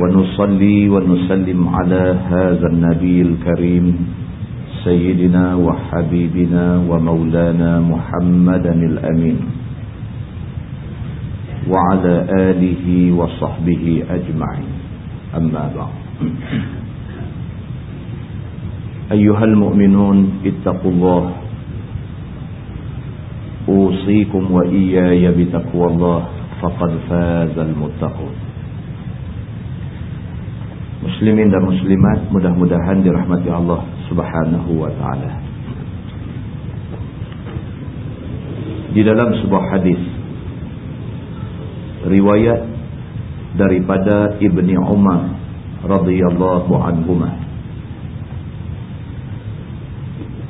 ونصلي ونسلم على هذا النبي الكريم سيدنا وحبيبنا ومولانا محمدا الأمين وعلى آله وصحبه أجمعين. أما بعد. أيها المؤمنون اتقوا الله. أوصيكم وإياي بتقوى الله فقد فاز المتقون. Muslimin dan muslimat mudah-mudahan dirahmati Allah Subhanahu wa taala. Di dalam sebuah hadis riwayat daripada Ibni Umar radhiyallahu anhuma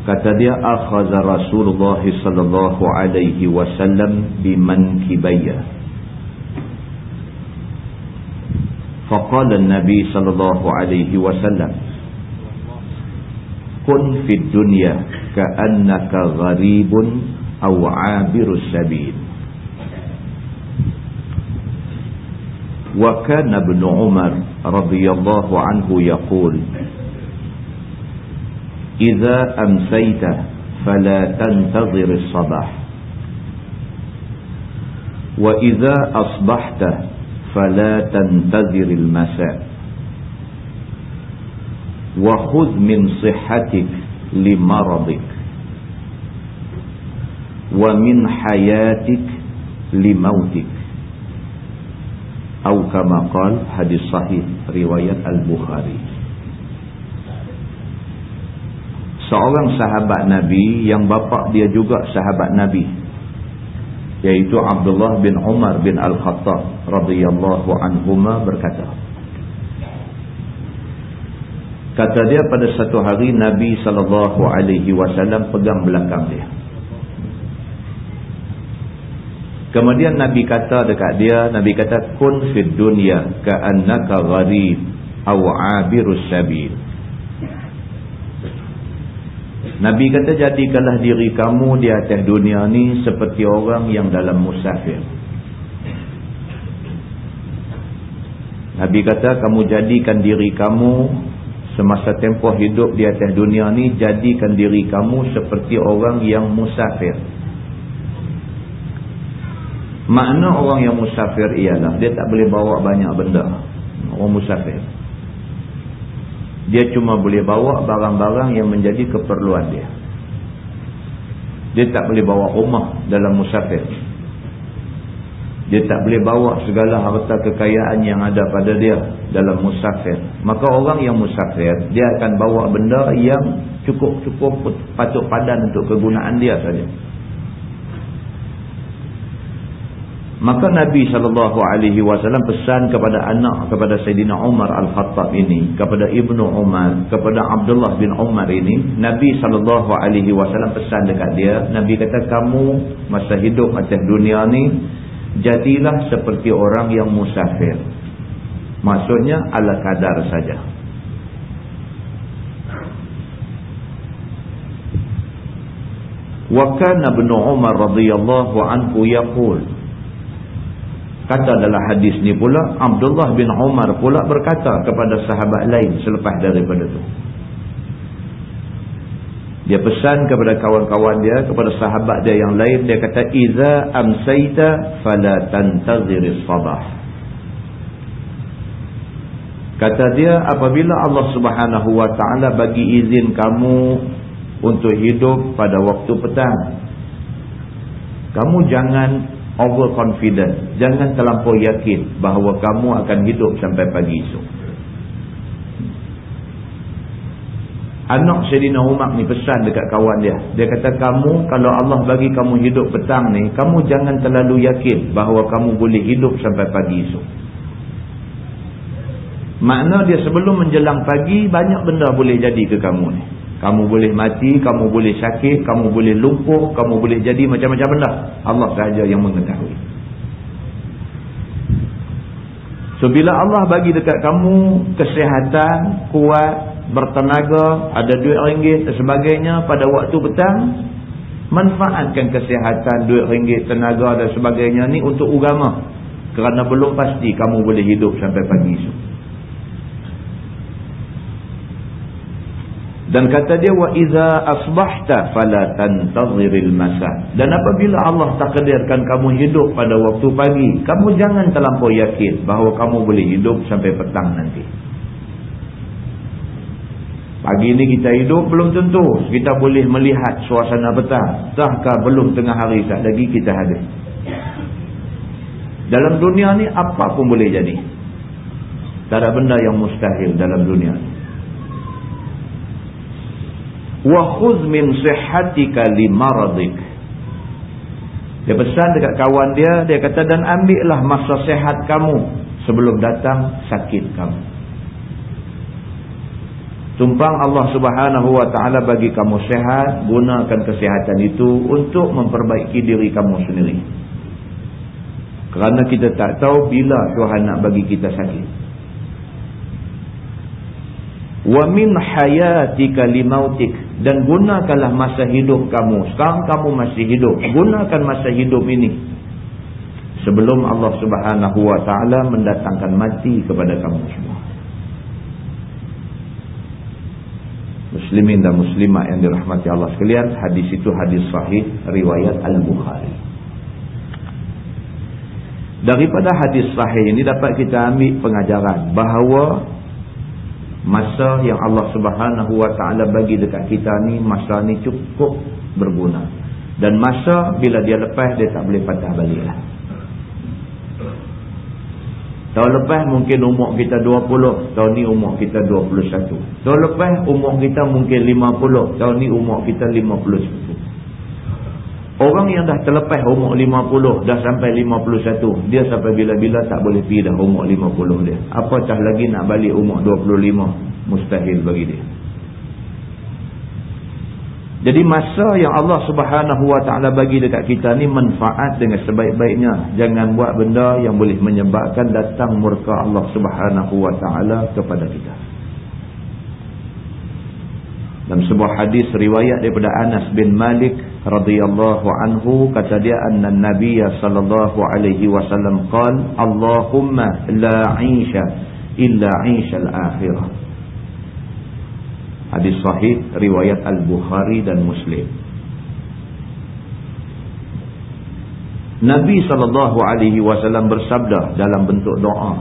kata dia akhaza Rasulullah sallallahu alaihi wasallam bimankibayya فقال النبي صلى الله عليه وسلم كن في الدنيا كأنك غريب أو عابر السبيل. وكان ابن عمر رضي الله عنه يقول إذا أمسيت فلا تنتظر الصباح وإذا أصبحت fala tantaziril masa wa khudh min sihhatik li maradik wa min hayatik li mautik aw kama qala hadis sahih riwayat al-bukhari seorang sahabat nabi yang bapa dia juga sahabat nabi yaitu Abdullah bin Umar bin Al-Khattab radhiyallahu anhuma berkata kata dia pada satu hari Nabi sallallahu alaihi wasallam pegang belakang dia. Kemudian Nabi kata dekat dia Nabi kata kun fid dunya ka'annaka gharib aw 'abirus sabil Nabi kata jadikanlah diri kamu di atas dunia ni seperti orang yang dalam musafir. Nabi kata kamu jadikan diri kamu semasa tempoh hidup di atas dunia ni jadikan diri kamu seperti orang yang musafir. Makna orang yang musafir ialah dia tak boleh bawa banyak benda. Orang musafir dia cuma boleh bawa barang-barang yang menjadi keperluan dia. Dia tak boleh bawa rumah dalam musafir. Dia tak boleh bawa segala harta kekayaan yang ada pada dia dalam musafir. Maka orang yang musafir dia akan bawa benda yang cukup-cukup patut padan untuk kegunaan dia saja Maka Nabi SAW pesan kepada anak, kepada Sayyidina Umar Al-Khattab ini, kepada Ibnu Umar, kepada Abdullah bin Umar ini, Nabi SAW pesan dekat dia, Nabi kata, kamu masa hidup atas dunia ni, jadilah seperti orang yang musafir. Maksudnya, ala kadar saja. Wa kana ibn Umar radhiyallahu anhu yaqul Kata dalam hadis ni pula, Abdullah bin Umar pula berkata kepada sahabat lain selepas daripada itu. Dia pesan kepada kawan-kawan dia, kepada sahabat dia yang lain, dia kata, Iza amsayta fala tantaziris sabah. Kata dia, apabila Allah subhanahu wa ta'ala bagi izin kamu untuk hidup pada waktu petang, kamu jangan overconfident. Jangan terlampau yakin bahawa kamu akan hidup sampai pagi esok. Anak Syedina Umar ni pesan dekat kawan dia. Dia kata kamu kalau Allah bagi kamu hidup petang ni, kamu jangan terlalu yakin bahawa kamu boleh hidup sampai pagi esok. Makna dia sebelum menjelang pagi, banyak benda boleh jadi ke kamu ni. Kamu boleh mati, kamu boleh sakit, kamu boleh lumpuh, kamu boleh jadi macam-macam benda. Allah sahaja yang mengetahui. So, bila Allah bagi dekat kamu kesihatan, kuat, bertenaga, ada duit ringgit dan sebagainya pada waktu petang, manfaatkan kesihatan, duit ringgit, tenaga dan sebagainya ni untuk agama. Kerana belum pasti kamu boleh hidup sampai pagi esok. Dan kata dia wa iza asbahta fala tantaziril masa. Dan apabila Allah takdirkan kamu hidup pada waktu pagi, kamu jangan terlampau yakin bahawa kamu boleh hidup sampai petang nanti. Pagi ni kita hidup belum tentu kita boleh melihat suasana petang. Tahkah belum tengah hari tak lagi kita hadir. Dalam dunia ni apa pun boleh jadi. Tak ada benda yang mustahil dalam dunia ni wa khudh min sihhatika limaradik dia pesan dekat kawan dia dia kata dan ambillah masa sehat kamu sebelum datang sakit kamu. Tumpang Allah Subhanahu wa taala bagi kamu sehat gunakan kesihatan itu untuk memperbaiki diri kamu sendiri. Kerana kita tak tahu bila Tuhan nak bagi kita sakit. Wa min hayatika limautik dan gunakanlah masa hidup kamu. Sekarang kamu masih hidup. Gunakan masa hidup ini. Sebelum Allah Subhanahu wa taala mendatangkan mati kepada kamu semua. Muslimin dan muslimat yang dirahmati Allah sekalian hadis itu hadis sahih riwayat al-bukhari. Daripada hadis sahih ini dapat kita ambil pengajaran bahawa masa yang Allah subhanahu wa ta'ala bagi dekat kita ni masa ni cukup berguna. Dan masa bila dia lepas dia tak boleh patah balik lah tahun lepas mungkin umur kita 20 tahun ni umur kita 21 tahun lepas umur kita mungkin 50 tahun ni umur kita 51 Orang yang dah terlepas umur 50, dah sampai 51, dia sampai bila-bila tak boleh pergi dah umur 50 dia. Apatah lagi nak balik umur 25, mustahil bagi dia. Jadi masa yang Allah subhanahu wa ta'ala bagi dekat kita ni manfaat dengan sebaik-baiknya. Jangan buat benda yang boleh menyebabkan datang murka Allah subhanahu wa ta'ala kepada kita. Dalam sebuah hadis riwayat daripada Anas bin Malik radhiyallahu anhu kata dia anna Nabi sallallahu alaihi wasallam qala Allahumma la 'isha illa 'isha al-akhirah. Hadis sahih riwayat Al-Bukhari dan Muslim. Nabi sallallahu alaihi wasallam bersabda dalam bentuk doa.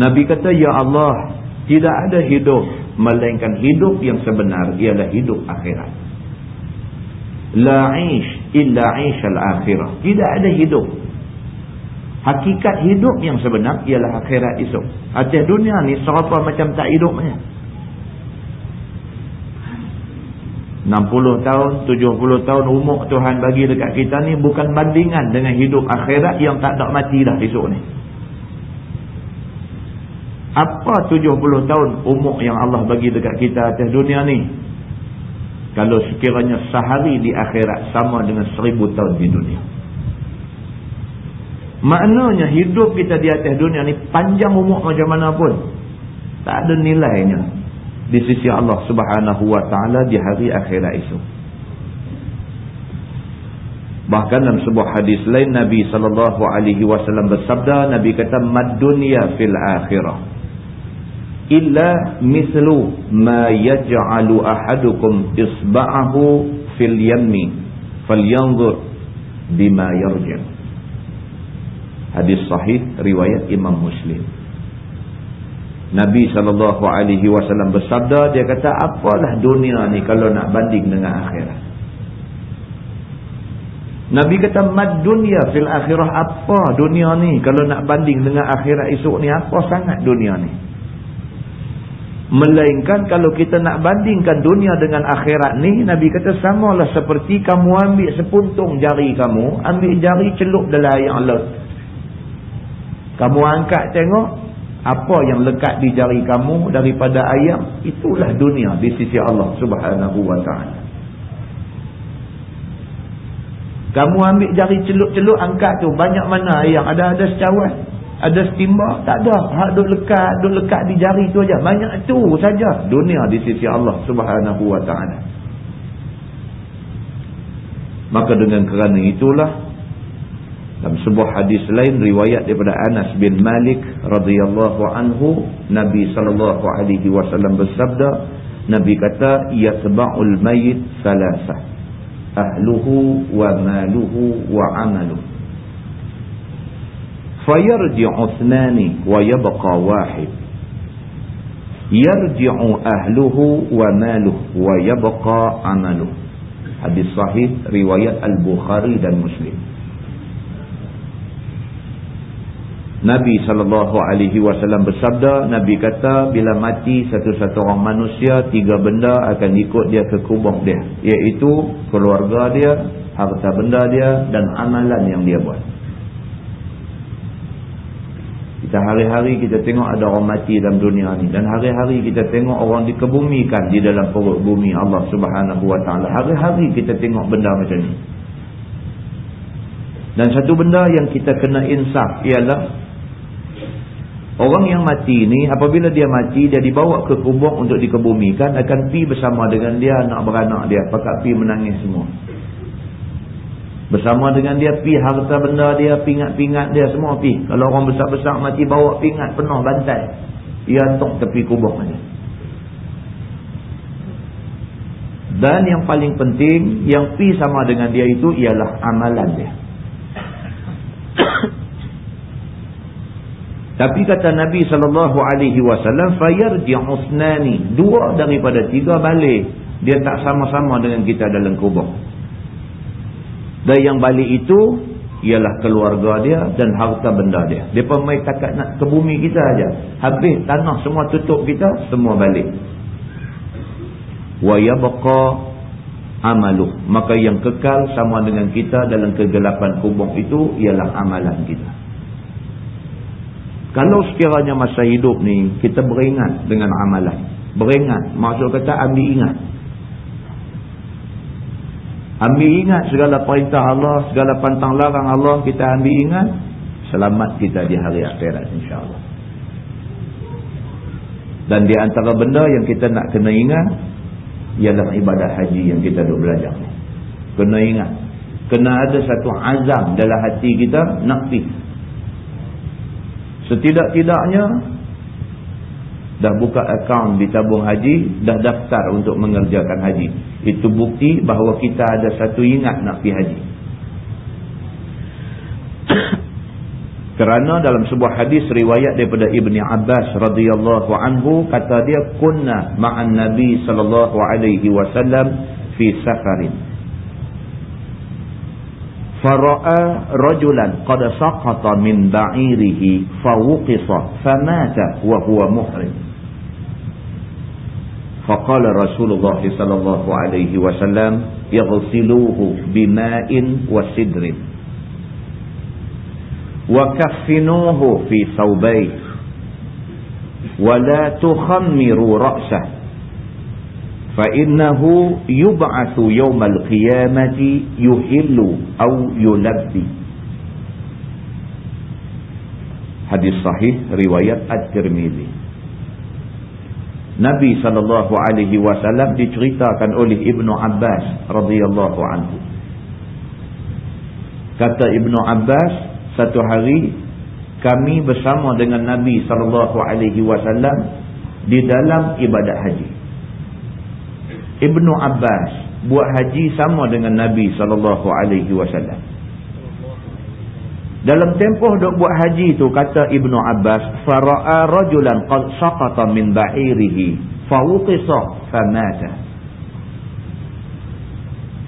Nabi kata ya Allah tidak ada hidup melainkan hidup yang sebenar ialah hidup akhirat. La ish illa ish al akhirah. Tidak ada hidup. Hakikat hidup yang sebenar ialah akhirat esok. Atas dunia ni serapa macam tak hidupnya? 60 tahun 70 tahun umur Tuhan bagi dekat kita ni bukan bandingan dengan hidup akhirat yang tak ada mati dah esok ni apa 70 tahun umur yang Allah bagi dekat kita atas dunia ni? Kalau sekiranya sehari di akhirat sama dengan seribu tahun di dunia. Maknanya hidup kita di atas dunia ni panjang umur macam mana pun. Tak ada nilainya. Di sisi Allah subhanahu wa ta'ala di hari akhirat itu. Bahkan dalam sebuah hadis lain Nabi SAW bersabda. Nabi kata, Mad dunia fil akhirah illa mislu ma yaj'alu ahadukum isba'ahu fil yammi falyanzur bima yarji' hadis sahih riwayat Imam Muslim. Nabi sallallahu alaihi wasallam bersabda dia kata apalah dunia ni kalau nak banding dengan akhirat? Nabi kata mad dunia fil akhirah apa dunia ni kalau nak banding dengan akhirat esok ni? Apa sangat dunia ni Melainkan kalau kita nak bandingkan dunia dengan akhirat ni, Nabi kata samalah seperti kamu ambil sepuntung jari kamu, ambil jari celup dalam air laut. Kamu angkat tengok. Apa yang lekat di jari kamu daripada ayam. Itulah dunia di sisi Allah subhanahu wa ta'ala. Kamu ambil jari celuk-celuk angkat tu. Banyak mana ayam. Ada-ada secawan. Ada setimbak. Tak ada. Hak duk lekat. Duk lekat di jari tu aja. Banyak tu saja. Dunia di sisi Allah subhanahu wa ta'ala. Maka dengan kerana itulah dalam sebuah hadis lain riwayat daripada Anas bin Malik radhiyallahu anhu Nabi sallallahu alaihi wasallam bersabda Nabi kata yatba'ul mayyit salasa ahluhu wa maluhu wa 'amaluhu fayarji'u ithnani wa yabqa wahid yarji'u ahluhu wa maluhu wa yabqa 'amaluhu hadis sahih riwayat al-Bukhari dan Muslim Nabi SAW bersabda, Nabi kata bila mati satu-satu orang manusia, tiga benda akan ikut dia ke kubur dia. Iaitu keluarga dia, harta benda dia dan amalan yang dia buat. Kita hari-hari kita tengok ada orang mati dalam dunia ni. Dan hari-hari kita tengok orang dikebumikan di dalam perut bumi Allah Subhanahu Wa Taala. Hari-hari kita tengok benda macam ni. Dan satu benda yang kita kena insaf ialah Orang yang mati ni apabila dia mati dia dibawa ke kubur untuk dikebumikan akan pi bersama dengan dia anak beranak dia pakat pi menangis semua. Bersama dengan dia pi harta benda dia pingat-pingat dia semua pi. Kalau orang besar-besar mati bawa pingat penuh bantai. Ia tok tepi kubur dia. Dan yang paling penting yang pi sama dengan dia itu ialah amalan dia. Tapi kata Nabi sallallahu alaihi wasallam fayarji'u usnani, dua daripada tiga balik dia tak sama-sama dengan kita dalam kubur. Dan yang balik itu ialah keluarga dia dan harta benda dia. Depa mai takat nak ke bumi kita aja. Habis tanah semua tutup kita, semua balik. Wa yabqa amalu. Maka yang kekal sama dengan kita dalam kegelapan kubur itu ialah amalan kita. Kalau sekiranya masa hidup ni kita beringat dengan amalan. Beringat. Maksud kata ambil ingat. Ambil ingat segala perintah Allah, segala pantang larang Allah kita ambil ingat. Selamat kita di hari akhirat insyaAllah. Dan di antara benda yang kita nak kena ingat, ialah ibadat haji yang kita duk belajar. Kena ingat. Kena ada satu azam dalam hati kita nak pergi Setidak-tidaknya dah buka akaun di tabung haji, dah daftar untuk mengerjakan haji. Itu bukti bahawa kita ada satu ingat nak pergi haji. Kerana dalam sebuah hadis riwayat daripada Ibni Abbas radhiyallahu anhu kata dia kunna ma'an Nabi sallallahu alaihi wasallam fi safarin fara'a rajulan qad saqata min ba'irihi fawqisa famata wa huwa muhrim فقال رسول الله صلى الله عليه وسلم اغسلوه بماء وسدر. وكفنوه في ثوبيه. ولا تخمروا رأسه. فإنه يبعث يوم القيامة يهل أو يلبي. hadis sahih riwayat الترمذي. Nabi sallallahu alaihi wasallam diceritakan oleh Ibnu Abbas radhiyallahu anhu Kata Ibnu Abbas satu hari kami bersama dengan Nabi sallallahu alaihi wasallam di dalam ibadat haji Ibnu Abbas buat haji sama dengan Nabi sallallahu alaihi wasallam. Dalam tempoh dok buat haji tu kata Ibnu Abbas fara'a rajulan qad saqata min ba'irihi fawqisa famata.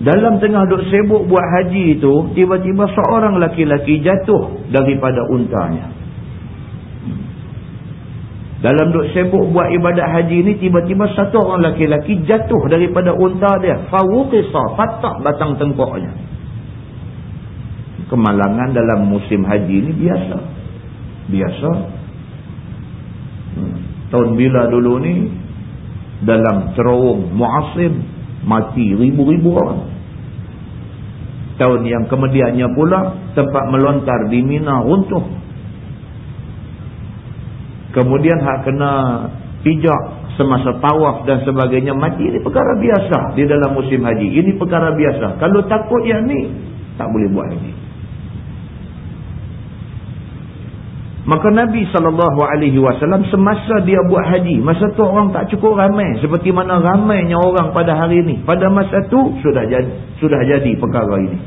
Dalam tengah dok sibuk buat haji itu tiba-tiba seorang laki-laki jatuh daripada untanya. Dalam duk sibuk buat ibadat haji ni tiba-tiba satu orang laki-laki jatuh daripada unta dia. Fawuqisa, patah batang tengkoknya. Kemalangan dalam musim haji ni biasa. biasa. Hmm. tahun bila dulu ni dalam cerowong muasib mati ribu-ribu orang. Tahun yang kemudiannya pula tempat melontar di Mina runtuh. Kemudian hak kena pijak semasa tawaf dan sebagainya mati ini perkara biasa di dalam musim haji. Ini perkara biasa. Kalau takut yang ni tak boleh buat lagi Maka Nabi SAW semasa dia buat haji, masa tu orang tak cukup ramai. Seperti mana ramainya orang pada hari ini. Pada masa tu sudah jadi, sudah jadi perkara ini.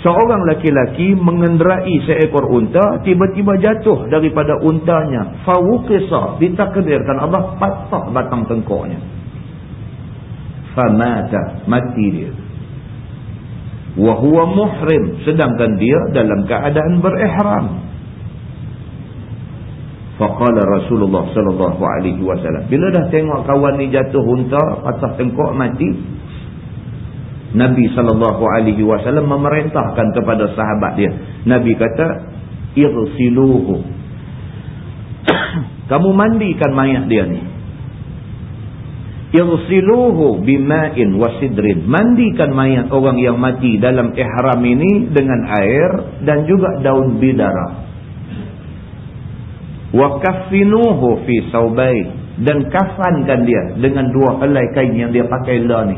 Seorang laki-laki mengenderai seekor unta, tiba-tiba jatuh daripada untanya. Fawukisa, ditakdirkan Allah patah batang tengkoknya. Famata, mati dia. Wahuwa muhrim, sedangkan dia dalam keadaan berihram. Faqala Rasulullah sallallahu alaihi wasallam. Bila dah tengok kawan ni jatuh unta, patah tengkok mati, Nabi sallallahu alaihi wasallam memerintahkan kepada sahabat dia. Nabi kata, "Irsiluhu." Kamu mandikan mayat dia ni. Irsiluhu bima'in wasidrin. Mandikan mayat orang yang mati dalam ihram ini dengan air dan juga daun bidara wa kaffinuhu fi saubai dan kafankan dia dengan dua helai kain yang dia pakai lah ni.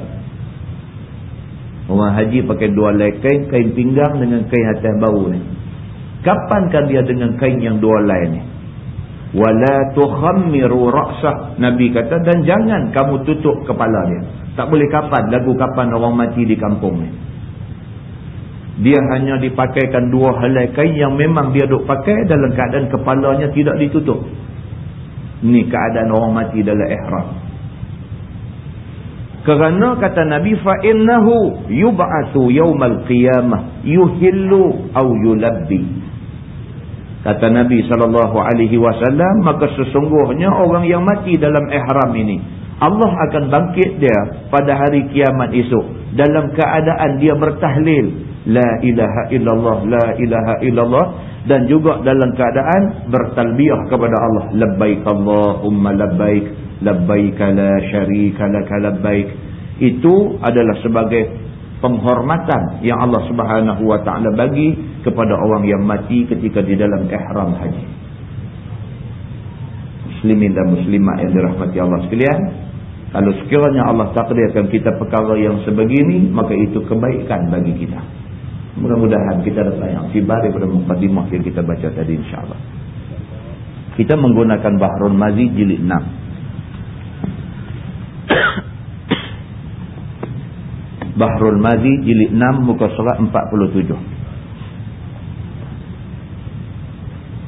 Orang haji pakai dua helai kain kain pinggang dengan kain atas bau ni. Kafankan dia dengan kain yang dua helai ni. Wala tukhammiru ra'sah nabi kata dan jangan kamu tutup kepala dia. Tak boleh kapan lagu kapan orang mati di kampung ni dia hanya dipakaikan dua helai kain yang memang dia duk pakai dalam keadaan kepalanya tidak ditutup. Ini keadaan orang mati dalam ihram. Kerana kata Nabi fa innahu yub'atsu yaumal qiyamah yuhillu aw yulabbi. Kata Nabi sallallahu alaihi wasallam maka sesungguhnya orang yang mati dalam ihram ini Allah akan bangkit dia pada hari kiamat esok dalam keadaan dia bertahlil La ilaha illallah, la ilaha illallah. Dan juga dalam keadaan bertalbiah kepada Allah. Labbaik Allahumma labbaik. Labbaik la syarika laka labbaik. Itu adalah sebagai penghormatan yang Allah subhanahu wa ta'ala bagi kepada orang yang mati ketika di dalam ihram haji. Muslimin dan muslimat yang dirahmati Allah sekalian. Kalau sekiranya Allah takdirkan kita perkara yang sebegini, maka itu kebaikan bagi kita. Mudah-mudahan kita dapat yang sibar daripada mukadimah yang kita baca tadi insyaAllah. Kita menggunakan Bahrul Mazi jilid 6. Bahrul Mazi jilid 6 muka surat 47.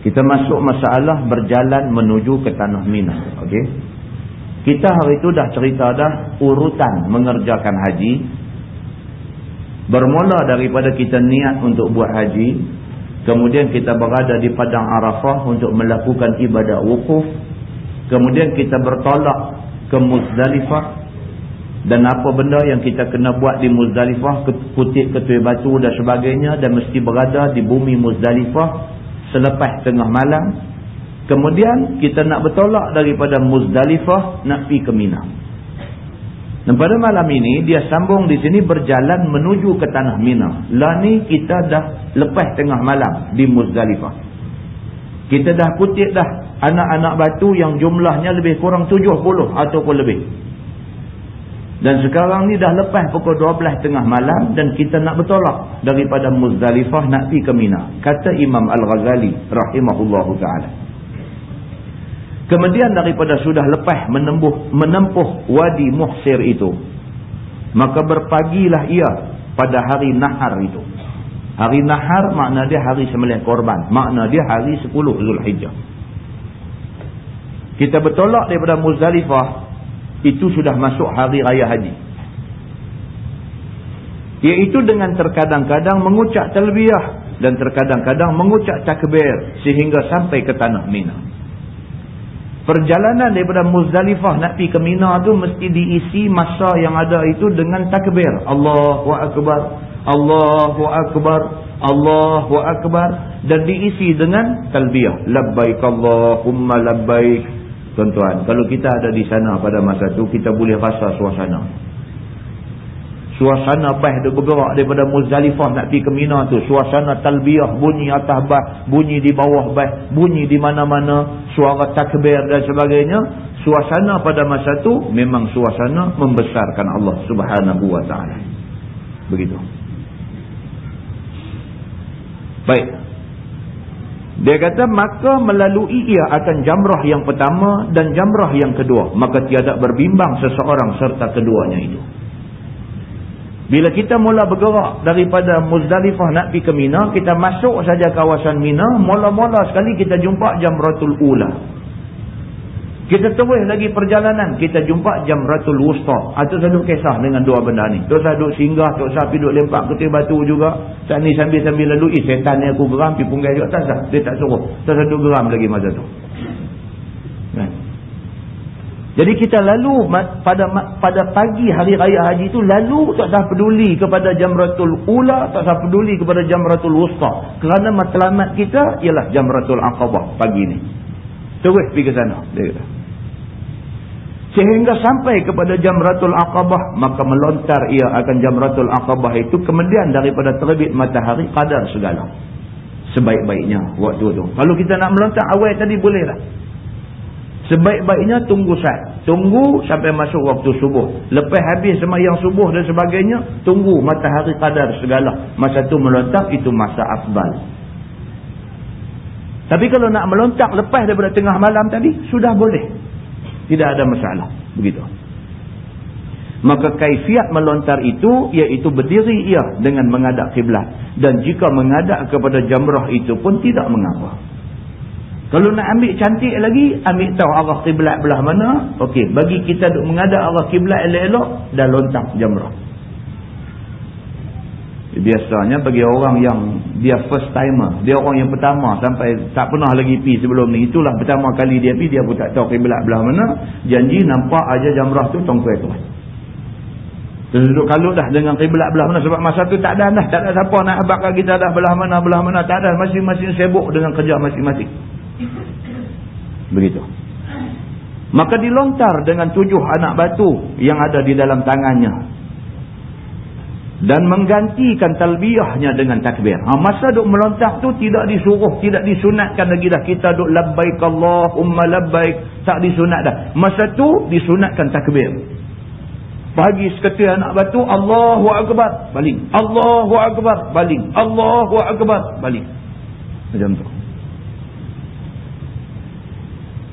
Kita masuk masalah berjalan menuju ke Tanah Mina. Okay? Kita hari itu dah cerita dah urutan mengerjakan haji Bermula daripada kita niat untuk buat haji. Kemudian kita berada di Padang Arafah untuk melakukan ibadat wukuf. Kemudian kita bertolak ke Muzdalifah. Dan apa benda yang kita kena buat di Muzdalifah. Kutip ketui batu dan sebagainya. Dan mesti berada di bumi Muzdalifah. Selepas tengah malam. Kemudian kita nak bertolak daripada Muzdalifah. Nak pergi ke Minang. Dan pada malam ini dia sambung di sini berjalan menuju ke tanah Mina. Lah ni kita dah lepas tengah malam di Muzdalifah. Kita dah kutip dah anak-anak batu yang jumlahnya lebih kurang 70 ataupun lebih. Dan sekarang ni dah lepas pukul 12 tengah malam dan kita nak bertolak daripada Muzdalifah nak pergi ke Mina. Kata Imam Al-Ghazali rahimahullahu ta'ala. Kemudian daripada sudah lepas menempuh, menempuh wadi muhsir itu. Maka berpagilah ia pada hari nahar itu. Hari nahar makna dia hari sembelih korban. Makna dia hari 10 Zulhijjah. Kita bertolak daripada Muzdalifah. Itu sudah masuk hari raya haji. Iaitu dengan terkadang-kadang mengucap talbiyah. Dan terkadang-kadang mengucap takbir. Sehingga sampai ke tanah minah. Perjalanan daripada Muzdalifah nak pergi ke Mina tu mesti diisi masa yang ada itu dengan takbir. Allahu Akbar. Allahu Akbar. Allahu Akbar dan diisi dengan talbiyah labbaik Allahumma labbaik tuan-tuan kalau kita ada di sana pada masa tu kita boleh rasa suasana suasana bah dia bergerak daripada Muzdalifah nak pergi ke Mina tu suasana talbiyah bunyi atas bah bunyi di bawah bah bunyi di mana-mana suara takbir dan sebagainya suasana pada masa tu memang suasana membesarkan Allah subhanahu wa ta'ala begitu Baik. Dia kata maka melalui ia akan jamrah yang pertama dan jamrah yang kedua. Maka tiada berbimbang seseorang serta keduanya itu. Bila kita mula bergerak daripada Muzdalifah nak pergi ke Mina, kita masuk saja kawasan Mina, mula-mula sekali kita jumpa Jamratul Ula. Kita terus lagi perjalanan. Kita jumpa jam Ratul Wusta. Itu selalu kisah dengan dua benda ni. Tok Sah duduk singgah. Sah pergi duduk lempak ketir batu juga. Saat ni sambil-sambil lalu. Eh setan ni aku geram. Pergi punggai juga. Tak sah. Dia tak suruh. Tok Sah duduk geram lagi masa tu. Kan? Jadi kita lalu pada pada pagi hari raya haji tu lalu tak sah peduli kepada Jamratul Ula, tak sah peduli kepada Jamratul Wusta. Kerana matlamat kita ialah Jamratul Aqabah pagi ni. Terus pergi ke sana. Dia kata. Sehingga sampai kepada Jamratul Aqabah, maka melontar ia akan Jamratul Aqabah itu kemudian daripada terbit matahari kadar segala. Sebaik-baiknya waktu itu. Kalau kita nak melontar awal tadi bolehlah. Sebaik-baiknya tunggu saat. Tunggu sampai masuk waktu subuh. Lepas habis semayang subuh dan sebagainya, tunggu matahari kadar segala. Masa itu melontar itu masa afdal. Tapi kalau nak melontar lepas daripada tengah malam tadi, sudah boleh. Tidak ada masalah. Begitu. Maka kaifiat melontar itu, iaitu berdiri ia dengan mengadap kiblat. Dan jika mengadap kepada jamrah itu pun tidak mengapa. Kalau nak ambil cantik lagi, ambil tahu arah kiblat belah mana. Okey, bagi kita mengadap arah kiblat elok-elok, dah lontar jamrah. Biasanya bagi orang yang dia first timer, dia orang yang pertama sampai tak pernah lagi pi sebelum ni. Itulah pertama kali dia pi, dia pun tak tahu kiblat belah mana. Janji nampak aja jamrah tu tongkuai tu. Terus kalut dah dengan kiblat belah mana sebab masa tu tak ada dah, tak ada siapa nak abakkan kita dah belah mana belah mana, tak ada masing-masing sibuk dengan kerja masing-masing. Begitu. Maka dilontar dengan tujuh anak batu yang ada di dalam tangannya dan menggantikan talbiyahnya dengan takbir. Ha, masa duk melontak tu tidak disuruh, tidak disunatkan lagi dah kita duk labbaik Allahumma labbaik, tak disunat dah. Masa tu disunatkan takbir. Pagi seketul anak batu, Allahu Akbar, baling. Allahu Akbar, baling. Allahu Akbar, baling. Macam tu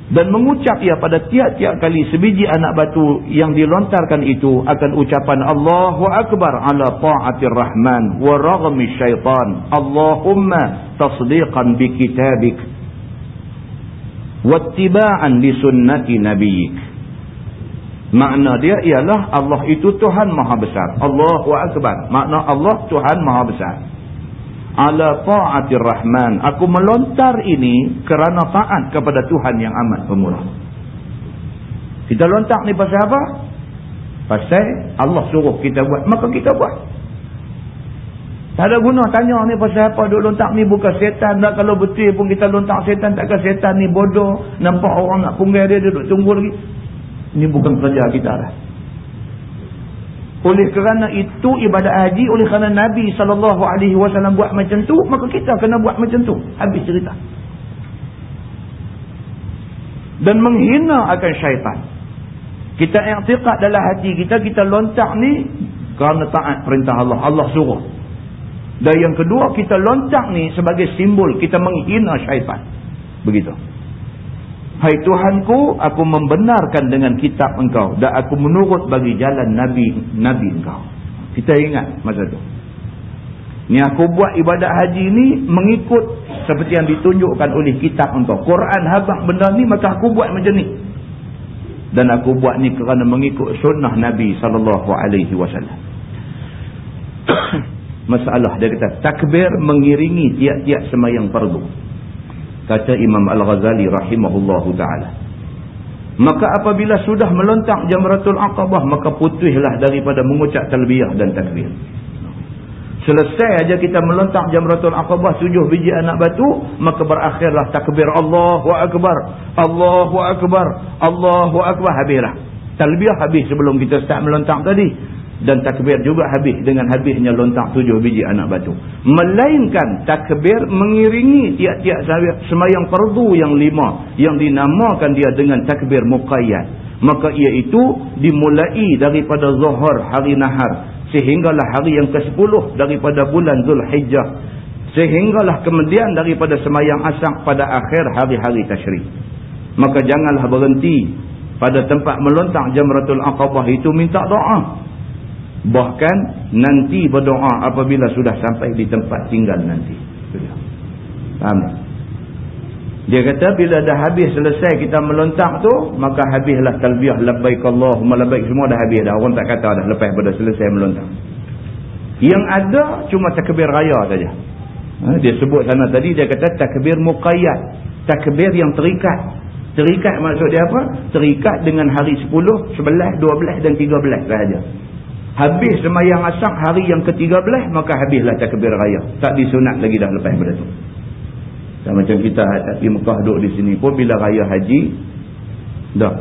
dan mengucap ia pada tiap-tiap kali sebiji anak batu yang dilontarkan itu akan ucapan Allahu Akbar ala ta'atir rahman wa raghmi syaitan. Allahumma tasdiqan bi kitabik wattiba'an li sunnati nabiyik. Makna dia ialah Allah itu Tuhan maha besar. Allahu Akbar. Makna Allah Tuhan maha besar ala ta'atir rahman. Aku melontar ini kerana taat kepada Tuhan yang amat pemurah. Kita lontar ni pasal apa? Pasal Allah suruh kita buat maka kita buat. Tak ada guna tanya ni pasal apa duk lontar ni bukan setan. Dah kalau betul pun kita lontar setan takkan setan ni bodoh. Nampak orang nak punggai dia duduk tunggu lagi. Ni bukan kerja kita dah oleh kerana itu ibadat haji oleh kerana Nabi SAW buat macam tu, maka kita kena buat macam tu. Habis cerita. Dan menghina akan syaitan. Kita i'tiqat dalam hati kita, kita lontak ni kerana taat perintah Allah. Allah suruh. Dan yang kedua, kita lontak ni sebagai simbol kita menghina syaitan. Begitu. Hai Tuhanku, aku membenarkan dengan kitab engkau dan aku menurut bagi jalan Nabi Nabi engkau. Kita ingat masa tu. Ni aku buat ibadat haji ni mengikut seperti yang ditunjukkan oleh kitab engkau. Quran habang benda ni maka aku buat macam ni. Dan aku buat ni kerana mengikut sunnah Nabi wasallam. Masalah dia kata takbir mengiringi tiap-tiap semayang fardu kata Imam Al-Ghazali rahimahullahu taala maka apabila sudah melontak jamratul aqabah maka putihlah daripada mengucap talbiyah dan takbir Selesai aja kita melontak jamratul aqabah tujuh biji anak batu, maka berakhirlah takbir Allahu Akbar. Allahu Akbar. Allahu Akbar. Habislah. Talbiyah habis sebelum kita start melontak tadi. Dan takbir juga habis dengan habisnya lontak tujuh biji anak batu. Melainkan takbir mengiringi tiap-tiap semayang perdu yang lima. Yang dinamakan dia dengan takbir muqayyad. Maka iaitu dimulai daripada zuhur hari nahar sehinggalah hari yang ke-10 daripada bulan Zulhijjah sehinggalah kemudian daripada semayang asang pada akhir hari-hari tashrik maka janganlah berhenti pada tempat melontak jamratul aqabah itu minta doa bahkan nanti berdoa apabila sudah sampai di tempat tinggal nanti faham tak? Dia kata bila dah habis selesai kita melontak tu, maka habislah talbiyah labbaik Allahumma labbaik semua dah habis dah. Orang tak kata dah lepas pada selesai melontak. Yang ada cuma takbir raya saja. Ha, dia sebut sana tadi dia kata takbir muqayyad. Takbir yang terikat. Terikat maksud dia apa? Terikat dengan hari 10, 11, 12 dan 13 sahaja. Habis semayang asak hari yang ke-13 maka habislah takbir raya. Tak disunat lagi dah lepas pada tu. Dan macam kita di Mekah duduk di sini pun bila raya haji, dah.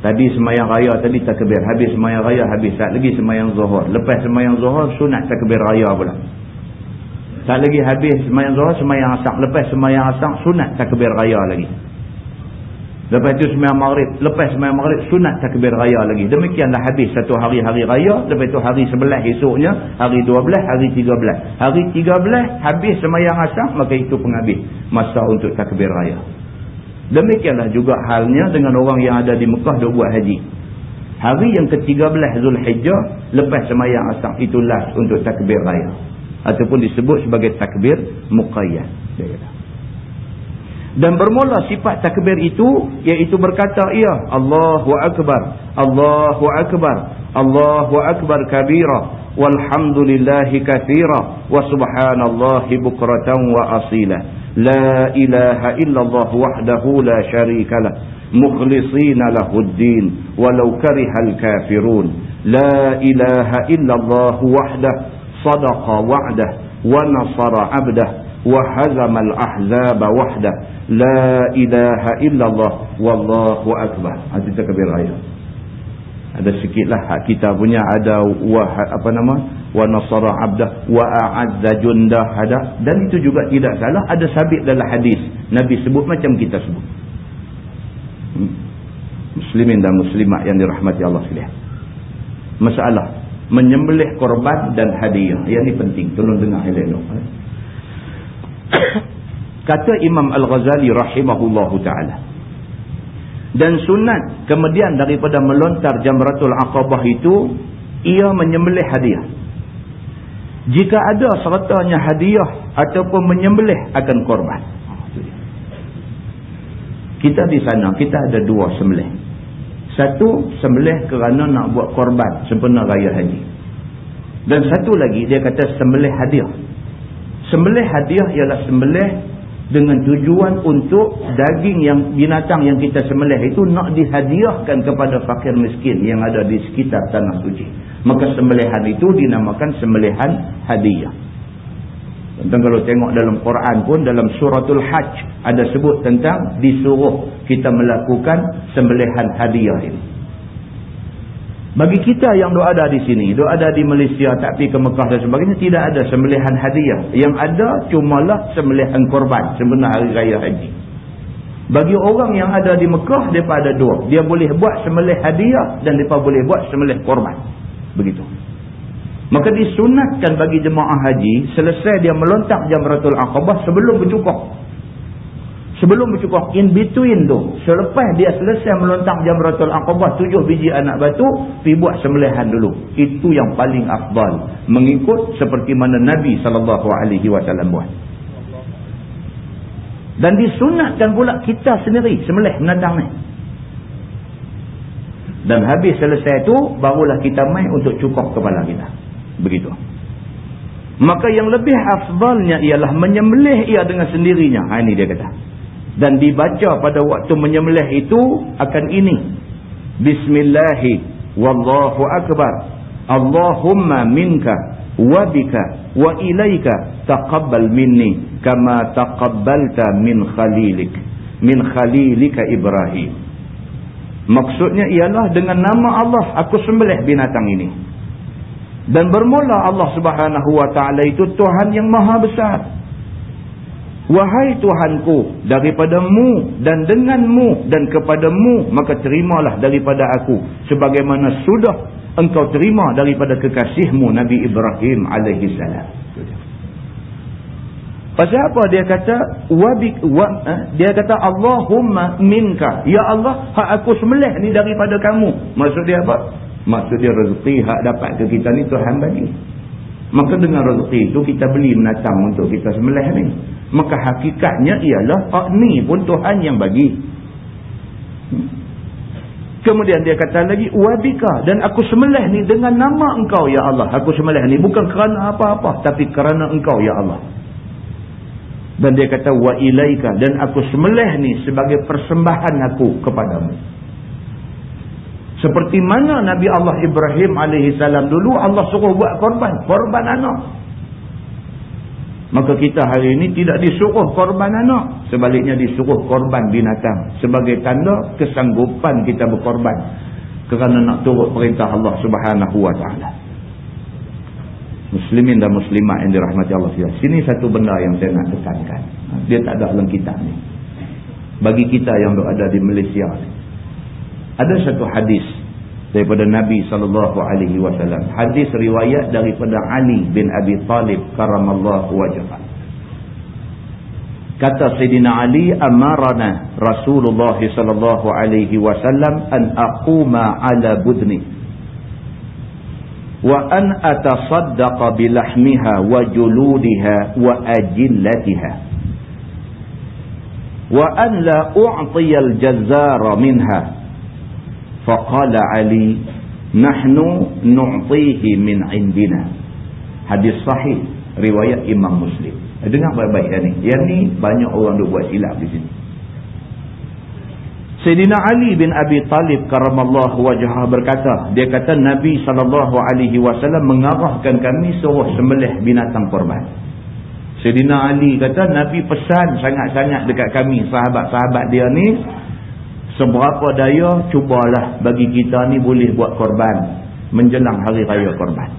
Tadi semayang raya tadi takbir. Habis semayang raya habis. Tak lagi semayang zuhur. Lepas semayang zuhur sunat takbir raya pula. Tak lagi habis semayang zuhur semayang asak. Lepas semayang asak sunat takbir raya lagi. Lepas itu sembilan maghrib. Lepas sembilan maghrib sunat takbir raya lagi. Demikianlah habis satu hari-hari raya. Lepas itu hari sebelah esoknya. Hari dua belah, hari tiga belah. Hari tiga belah habis semayang asam. Maka itu penghabis masa untuk takbir raya. Demikianlah juga halnya dengan orang yang ada di Mekah dia buat haji. Hari yang ke-13 Zulhijjah. Lepas semayang asam. Itu last untuk takbir raya. Ataupun disebut sebagai takbir muqayyad. Dia kata. Dan bermula sifat takbir itu, iaitu berkata ia, Allahu Akbar, Allahu Akbar, Allahu Akbar kabira, walhamdulillahi kathira, wa subhanallahi bukratan wa asila. La ilaha illallah wahdahu la sharika lah. مخلصين له الدين ولو كره الكافرون لا إله إلا الله وحده صدق وعده ونصر عبده وهزم الأحزاب وحده La ilaha illallah Wallahu akbar. Ha, itu takbir raya. Ada sikit lah hak kita punya Ada wa, apa nama? Wa nasara abdah Wa a'adza jundah ada. Dan itu juga tidak salah Ada sabit dalam hadis. Nabi sebut macam kita sebut. Hmm. Muslimin dan muslimat yang dirahmati Allah sekalian. Masalah Menyembelih korban dan hadiah. Yang ini penting. Tolong dengar Helena Ha kata Imam Al-Ghazali rahimahullahu ta'ala. Dan sunat kemudian daripada melontar jamratul aqabah itu ia menyembelih hadiah. Jika ada sertanya hadiah ataupun menyembelih akan korban. Kita di sana kita ada dua sembelih. Satu sembelih kerana nak buat korban sempena raya haji. Dan satu lagi dia kata sembelih hadiah. Sembelih hadiah ialah sembelih dengan tujuan untuk daging yang binatang yang kita sembelih itu nak dihadiahkan kepada fakir miskin yang ada di sekitar tanah suci. Maka sembelihan itu dinamakan sembelihan hadiah. Tentang kalau tengok dalam Quran pun dalam suratul hajj ada sebut tentang disuruh kita melakukan sembelihan hadiah ini. Bagi kita yang doa ada di sini, doa ada di Malaysia, tak pergi ke Mekah dan sebagainya, tidak ada sembelihan hadiah. Yang ada cumalah sembelihan korban sebenar hari raya haji. Bagi orang yang ada di Mekah, mereka ada dua. Dia boleh buat sembelih hadiah dan mereka boleh buat sembelih korban. Begitu. Maka disunatkan bagi jemaah haji, selesai dia melontak jamratul aqabah sebelum bercukup. Sebelum bercukup in between tu. Selepas dia selesai melontak jamratul aqabah tujuh biji anak batu. Pergi buat sembelihan dulu. Itu yang paling afdal. Mengikut seperti mana Nabi SAW buat. Dan disunatkan pula kita sendiri sembelih menadang ni. Dan habis selesai tu barulah kita main untuk cukup kepala kita. Begitu. Maka yang lebih afdalnya ialah menyembelih ia dengan sendirinya. Ha, ini dia kata dan dibaca pada waktu menyembelih itu akan ini. Bismillahi wallahu akbar. Allahumma minka wa bika wa ilaika taqabbal minni kama taqabbalta min khalilik min khalilika Ibrahim. Maksudnya ialah dengan nama Allah aku sembelih binatang ini. Dan bermula Allah subhanahu wa ta'ala itu Tuhan yang maha besar Wahai Tuhanku, daripadamu dan denganmu dan kepadamu, maka terimalah daripada aku. Sebagaimana sudah engkau terima daripada kekasihmu Nabi Ibrahim alaihi salam. Pasal apa dia kata wabik wa, eh? dia kata Allahumma minka ya Allah hak aku sembelih ni daripada kamu. Maksud dia apa? Maksud dia rezeki hak dapat ke kita ni Tuhan bagi. Maka dengan rezeki itu kita beli menatang untuk kita sembelih ni. Maka hakikatnya ialah hak ni pun Tuhan yang bagi. Kemudian dia kata lagi wabika dan aku sembelih ni dengan nama engkau ya Allah. Aku sembelih ni bukan kerana apa-apa tapi kerana engkau ya Allah. Dan dia kata wa ilaika dan aku sembelih ni sebagai persembahan aku kepadamu. Seperti mana Nabi Allah Ibrahim AS dulu Allah suruh buat korban. Korban anak. Maka kita hari ini tidak disuruh korban anak. Sebaliknya disuruh korban binatang. Sebagai tanda kesanggupan kita berkorban. Kerana nak turut perintah Allah subhanahu wa ta'ala. Muslimin dan muslimat yang dirahmati Allah. Sini satu benda yang saya nak tekankan. Dia tak ada dalam kitab ni. Bagi kita yang berada di Malaysia. Ada satu hadis daripada Nabi sallallahu alaihi wasallam. Hadis riwayat daripada Ali bin Abi Talib karamallahu wajhah. Kata Sayyidina Ali amarana Rasulullah sallallahu alaihi wasallam an aquma ala budni wa an atasaddaqa bilahmiha wa juludiha wa ajillatiha wa an la u'tiya al-jazzara minha faqala ali nahnu nu'tihi min indina hadis sahih riwayat imam muslim. Dengar baik-baik yang ni. Yang ni banyak orang duk buat silap di sini. Sayyidina Ali bin Abi Talib karamallahu wajhah berkata dia kata Nabi wasallam mengarahkan kami suruh sembelih binatang korban. Sayyidina Ali kata Nabi pesan sangat-sangat dekat kami sahabat-sahabat dia ni seberapa daya cubalah bagi kita ni boleh buat korban menjelang hari raya korban.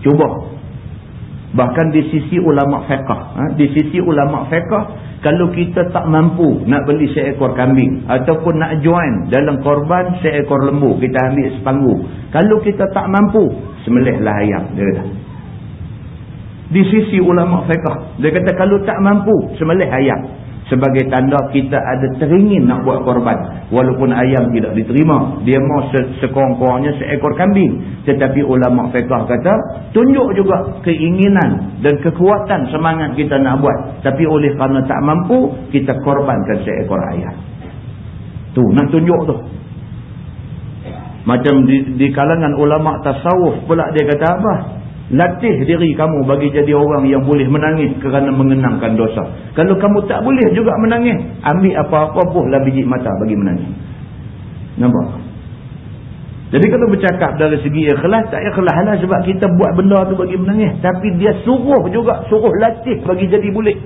Cuba. Bahkan di sisi ulama fiqah ha? di sisi ulama fiqah kalau kita tak mampu nak beli seekor kambing ataupun nak join dalam korban seekor lembu kita ambil sepanggu. Kalau kita tak mampu semelihlah ayam dia kata. Di sisi ulama fiqah dia kata kalau tak mampu semelih ayam sebagai tanda kita ada teringin nak buat korban. Walaupun ayam tidak diterima dia mau sekurang-kurangnya seekor kambing. Tetapi ulama fiqah kata tunjuk juga keinginan dan kekuatan semangat kita nak buat. Tapi oleh kerana tak mampu kita korbankan seekor ayam. Tu nak tunjuk tu. Macam di, di kalangan ulama tasawuf pula dia kata apa Latih diri kamu bagi jadi orang yang boleh menangis kerana mengenangkan dosa. Kalau kamu tak boleh juga menangis, ambil apa-apa buhlah biji mata bagi menangis. Nampak? Jadi kalau bercakap dari segi ikhlas, tak ikhlas lah sebab kita buat benda tu bagi menangis. Tapi dia suruh juga, suruh latih bagi jadi boleh.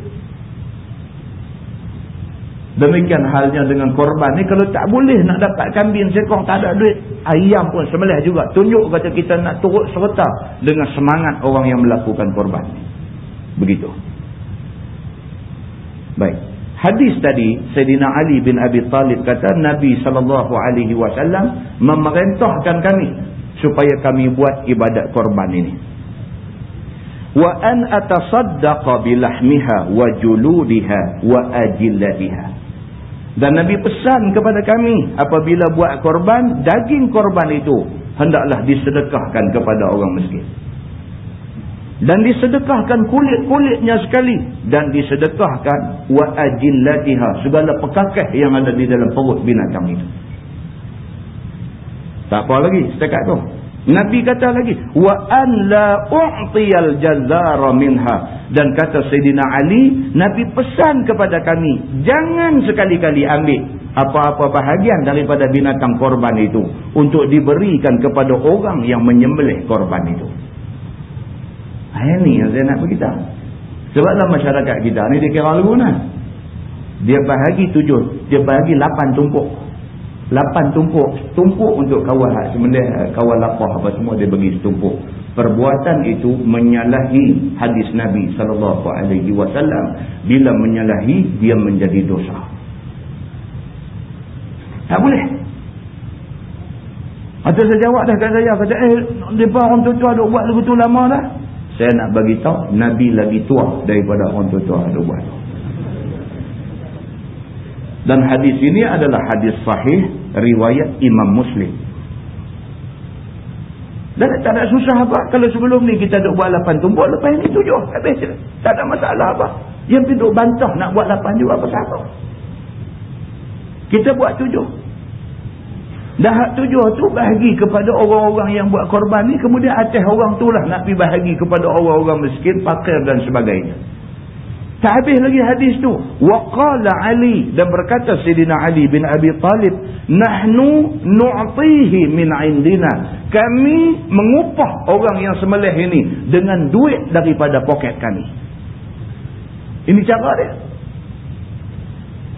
Demikian halnya dengan korban ni kalau tak boleh nak dapat kambing sekong tak ada duit ayam pun sembelih juga. Tunjuk kata kita nak turut serta dengan semangat orang yang melakukan korban. Begitu. Baik. Hadis tadi Sayyidina Ali bin Abi Talib kata Nabi SAW memerintahkan kami supaya kami buat ibadat korban ini. Wa an atasaddaqa bilahmiha wa juludiha wa ajillatiha dan Nabi pesan kepada kami apabila buat korban, daging korban itu hendaklah disedekahkan kepada orang miskin. Dan disedekahkan kulit-kulitnya sekali. Dan disedekahkan wa ajillatiha, segala pekakeh yang ada di dalam perut binatang itu. Tak apa lagi setakat tu. Nabi kata lagi wa an la u'tiyal jazara minha dan kata Sayyidina Ali Nabi pesan kepada kami jangan sekali-kali ambil apa-apa bahagian daripada binatang korban itu untuk diberikan kepada orang yang menyembelih korban itu Ini yang saya nak beritahu. Sebab dalam masyarakat kita ni dia kira lagu nah. Dia bahagi tujuh. Dia bahagi lapan tumpuk. Lapan tumpuk. Tumpuk untuk kawal hak semelih, kawal lapah apa semua dia bagi setumpuk. Perbuatan itu menyalahi hadis Nabi SAW. Bila menyalahi, dia menjadi dosa. Tak boleh. Atau saya jawab dah kat saya. Kata, eh, mereka orang tua-tua ada buat lagu tu lama dah. Saya nak bagi tahu Nabi lagi tua daripada orang tua-tua ada buat. Dan hadis ini adalah hadis sahih riwayat Imam Muslim. Dan tak ada susah apa. Kalau sebelum ni kita duk buat lapan tumbuk, lepas ni tujuh. Habis je. Tak ada masalah apa. Yang pergi bantah nak buat lapan juga apa apa. Kita buat tujuh. Dah tujuh tu bahagi kepada orang-orang yang buat korban ni. Kemudian atas orang tu lah nak pergi bahagi kepada orang-orang miskin, pakir dan sebagainya. Tak habis lagi hadis tu. Waqala Ali dan berkata Sayyidina Ali bin Abi Talib, "Nahnu nu'tihi min 'indina." Kami mengupah orang yang sembelih ini dengan duit daripada poket kami. Ini cara dia.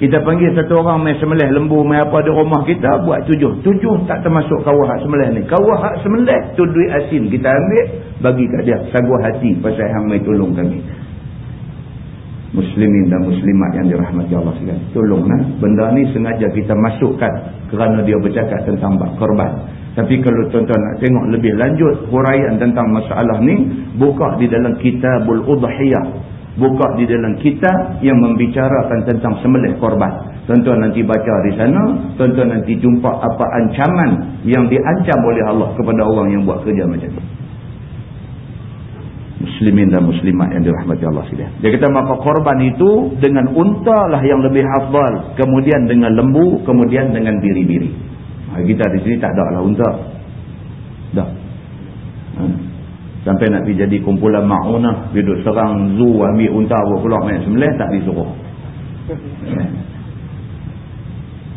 Kita panggil satu orang main semelih lembu main apa di rumah kita buat tujuh. Tujuh tak termasuk kawah hak semelih ni. Kawah hak semelih tu duit asin kita ambil bagi kat dia. Sagu hati pasal yang main tolong kami. Muslimin dan muslimat yang dirahmati Allah sekalian. Tolonglah. Benda ni sengaja kita masukkan kerana dia bercakap tentang korban. Tapi kalau tuan-tuan nak tengok lebih lanjut huraian tentang masalah ni buka di dalam kitabul udhiyah buka di dalam kitab yang membicarakan tentang semelih korban. Tuan-tuan nanti baca di sana, tuan-tuan nanti jumpa apa ancaman yang diancam oleh Allah kepada orang yang buat kerja macam ni. Muslimin dan muslimat yang dirahmati Allah sekalian. Dia kata maka korban itu dengan unta lah yang lebih hafal, kemudian dengan lembu, kemudian dengan biri-biri. Ha, kita di sini tak ada lah unta. Dah. Ha. Sampai nak pergi jadi kumpulan ma'unah. Duduk serang zoo ambil unta buat pulak main sembilan tak disuruh.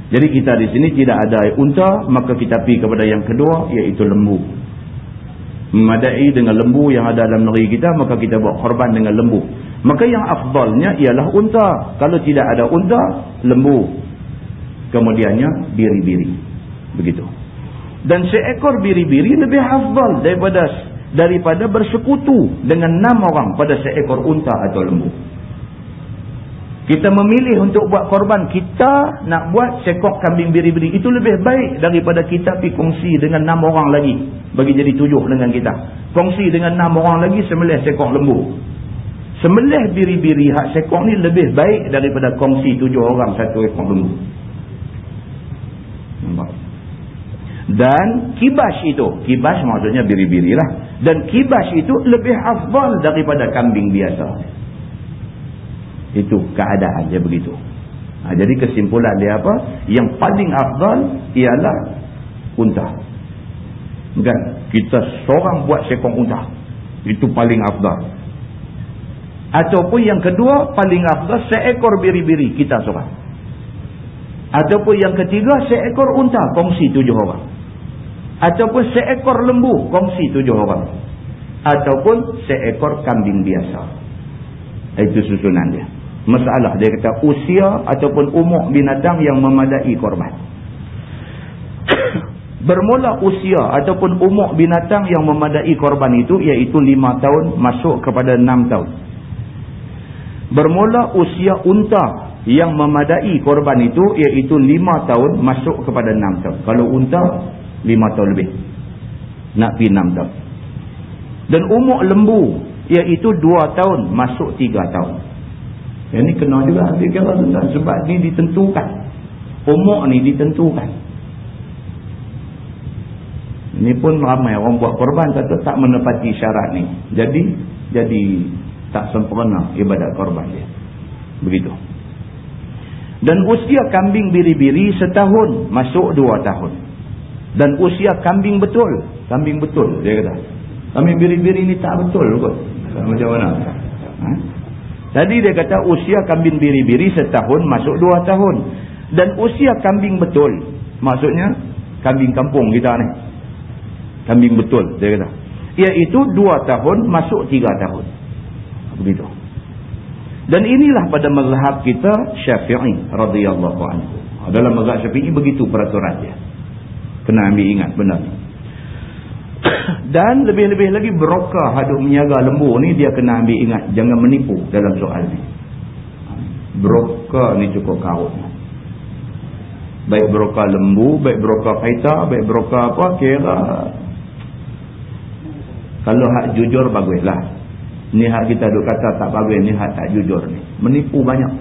Jadi kita di sini tidak ada unta. Maka kita pergi kepada yang kedua iaitu lembu. Memadai dengan lembu yang ada dalam negeri kita. Maka kita buat korban dengan lembu. Maka yang afdalnya ialah unta. Kalau tidak ada unta, lembu. Kemudiannya biri-biri. Begitu. Dan seekor biri-biri lebih afdal daripada daripada bersekutu dengan enam orang pada seekor unta atau lembu. Kita memilih untuk buat korban, kita nak buat sekok kambing biri-biri. Itu lebih baik daripada kita pergi kongsi dengan enam orang lagi. Bagi jadi tujuh dengan kita. Kongsi dengan enam orang lagi, semelih sekok lembu. Semelih biri-biri hak sekok ni lebih baik daripada kongsi tujuh orang satu ekor lembu. Nampak? Dan kibas itu, kibas maksudnya biri-biri lah. Dan kibas itu lebih afdal daripada kambing biasa. Itu keadaan dia begitu. Ha, jadi kesimpulan dia apa? Yang paling afdal ialah unta. Kan? Kita seorang buat sekong unta. Itu paling afdal. Ataupun yang kedua, paling afdal seekor biri-biri kita seorang. Ataupun yang ketiga, seekor unta kongsi tujuh orang ataupun seekor lembu kongsi tujuh orang ataupun seekor kambing biasa itu susunan dia masalah. Dia kata usia ataupun umur binatang yang memadai korban. Bermula usia ataupun umur binatang yang memadai korban itu iaitu lima tahun masuk kepada enam tahun. Bermula usia unta yang memadai korban itu iaitu lima tahun masuk kepada enam tahun. Kalau unta lima tahun lebih. Nak pergi enam tahun. Dan umur lembu iaitu dua tahun masuk tiga tahun yang ni kena juga. Ambil kira tentang sebab ni ditentukan. Umur ni ditentukan. Ni pun ramai. Orang buat korban kata tak menepati syarat ni. Jadi jadi tak sempurna ibadat korban dia. Begitu. Dan usia kambing biri-biri setahun masuk dua tahun. Dan usia kambing betul. Kambing betul dia kata. Kambing biri-biri ni tak betul kot. Macam mana? Ha? Tadi dia kata usia kambing biri-biri setahun masuk dua tahun. Dan usia kambing betul. Maksudnya kambing kampung kita ni. Kambing betul dia kata. Iaitu dua tahun masuk tiga tahun. Begitu. Dan inilah pada mazhab kita syafi'i radhiyallahu anhu. Dalam mazhab syafi'i begitu peraturan dia. Kena ambil ingat benar dan lebih-lebih lagi berokah haduk menyaga lembu ni dia kena ambil ingat jangan menipu dalam soal ni broker ni cukup karut baik broker lembu baik broker faita baik broker apa kira kalau hak jujur baguslah. Ni hak kita duk kata tak bagus, ni hak tak jujur ni. Menipu banyak.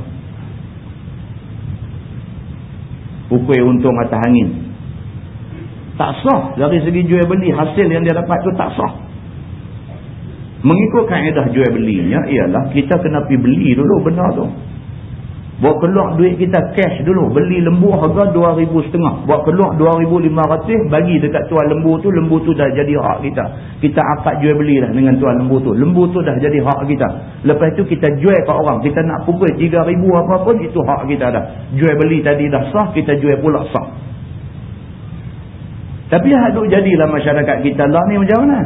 Pukul untung atas angin. Tak sah dari segi jual beli hasil yang dia dapat tu tak sah. Mengikut kaedah jual belinya ialah kita kena pergi beli dulu benda tu. Bawa keluar duit kita cash dulu. Beli lembu harga RM2,500. Bawa keluar RM2,500. Bagi dekat tuan lembu tu. Lembu tu dah jadi hak kita. Kita akad jual beli lah dengan tuan lembu tu. Lembu tu dah jadi hak kita. Lepas tu kita jual ke orang. Kita nak pukul RM3,000 apa pun. Itu hak kita dah. Jual beli tadi dah sah. Kita jual pula sah. Tapi hak tu jadilah masyarakat kita lah ni macam mana?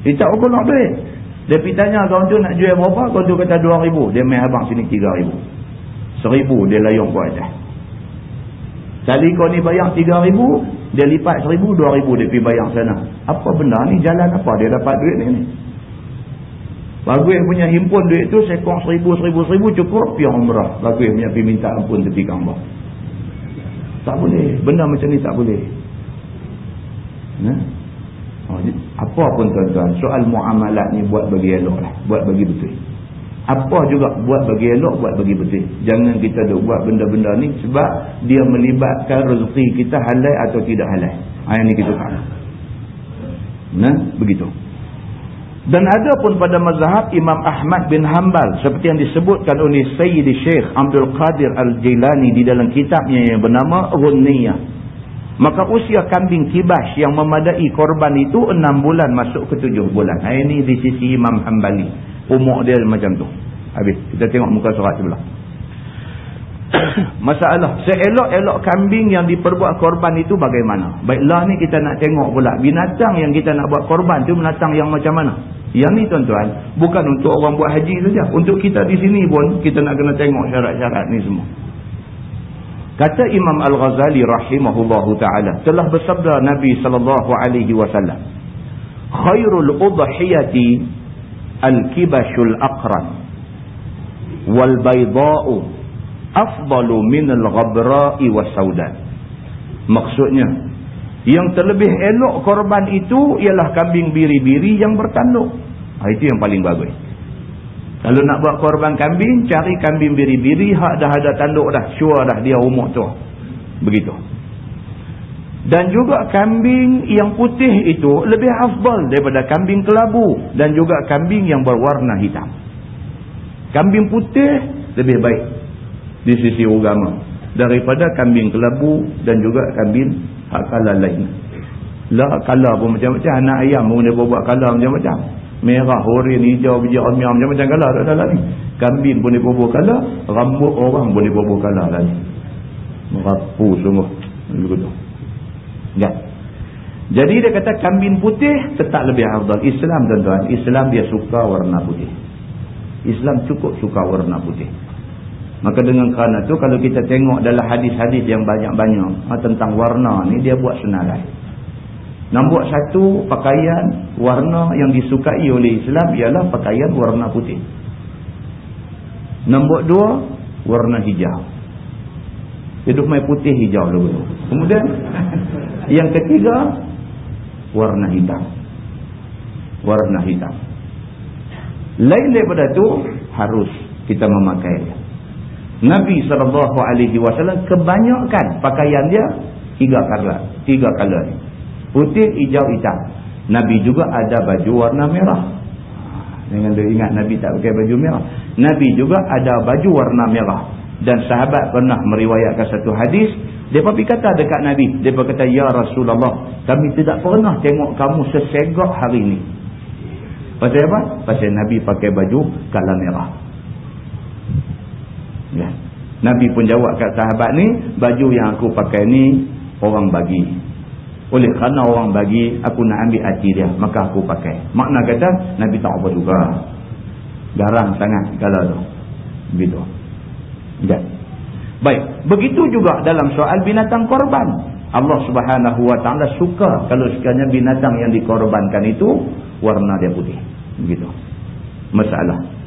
Kita ukur nak duit. Dia pergi tanya kawan tu nak jual berapa. Kawan tu kata RM2,000. Dia main abang sini RM3,000. Seribu dia layung ke atas. Tadi kau ni bayang tiga ribu, dia lipat seribu, dua ribu dia pergi bayang sana. Apa benda ni? Jalan apa dia dapat duit ni? ni? Bagus punya himpun duit tu, sekong seribu, seribu, seribu cukup, pergi umrah. Bagus punya pergi minta ampun tepi kambah. Tak boleh. Benda macam ni tak boleh. Ya? Oh, apa pun tuan-tuan, soal muamalat ni buat bagi elok lah. Buat bagi betul. Apa juga buat bagi elok buat bagi betul. Jangan kita duk buat benda-benda ni sebab dia melibatkan rezeki kita halal atau tidak halal. Ha, yang ni kita tak nah begitu. Dan ada pun pada mazhab Imam Ahmad bin Hanbal seperti yang disebutkan oleh Sayyidi Syekh Abdul Qadir Al-Jilani di dalam kitabnya yang bernama Ghunniyah maka usia kambing kibas yang memadai korban itu enam bulan masuk ke tujuh bulan. Ha, ini di sisi Imam Hanbali umur dia macam tu. Habis kita tengok muka surat sebelah. Masalah seelok-elok kambing yang diperbuat korban itu bagaimana? Baiklah ni kita nak tengok pula binatang yang kita nak buat korban tu binatang yang macam mana? Yang ni tuan-tuan bukan untuk orang buat haji saja. Untuk kita di sini pun kita nak kena tengok syarat-syarat ni semua kata Imam Al-Ghazali rahimahullahu ta'ala telah bersabda Nabi sallallahu alaihi wasallam khairul udhiyati al-kibashul aqran wal bayda'u afdalu min al-ghabra'i was-saudan maksudnya yang terlebih elok korban itu ialah kambing biri-biri yang bertanduk. Ha, itu yang paling bagus kalau nak buat korban kambing cari kambing biri-biri hak dah ada tanduk dah sure dah dia umur tu begitu dan juga kambing yang putih itu lebih afdal daripada kambing kelabu. Dan juga kambing yang berwarna hitam. Kambing putih lebih baik di sisi agama. Daripada kambing kelabu dan juga kambing hak kala lain. Lah kala pun macam-macam. Anak ayam pun dia buat kala macam-macam. Merah, oren, hijau, bijak, omiam. Macam-macam kala tak ada lagi. Kambing pun dia buat kala. Rambut orang pun dia buat kala lagi. Merapu sungguh. Ya. Jadi dia kata kambing putih tetap lebih afdal. Islam tuan-tuan, Islam dia suka warna putih. Islam cukup suka warna putih. Maka dengan kerana tu kalau kita tengok dalam hadis-hadis yang banyak-banyak ha, tentang warna ni dia buat senarai. Nombor satu pakaian warna yang disukai oleh Islam ialah pakaian warna putih. Nombor dua warna hijau. Hidup mai putih hijau dulu. Kemudian yang ketiga warna hitam. Warna hitam. Lain daripada itu harus kita memakai. Nabi SAW kebanyakan pakaian dia tiga color. Tiga color. Putih, hijau, hitam. Nabi juga ada baju warna merah. Jangan dia ingat Nabi tak pakai baju merah. Nabi juga ada baju warna merah. Dan sahabat pernah meriwayatkan satu hadis dia pergi kata dekat Nabi. Dia kata, Ya Rasulullah, kami tidak pernah tengok kamu sesegak hari ini. Pasal apa? Pasal Nabi pakai baju kala merah. Ya. Nabi pun jawab kat sahabat ni, baju yang aku pakai ni, orang bagi. Oleh kerana orang bagi, aku nak ambil hati dia. Maka aku pakai. Makna kata, Nabi tak apa juga. Garang sangat kalau tu. Begitu. Ya. Baik. Begitu juga dalam soal binatang korban. Allah subhanahu wa ta'ala suka kalau sekiranya binatang yang dikorbankan itu warna dia putih. Begitu. Masalah.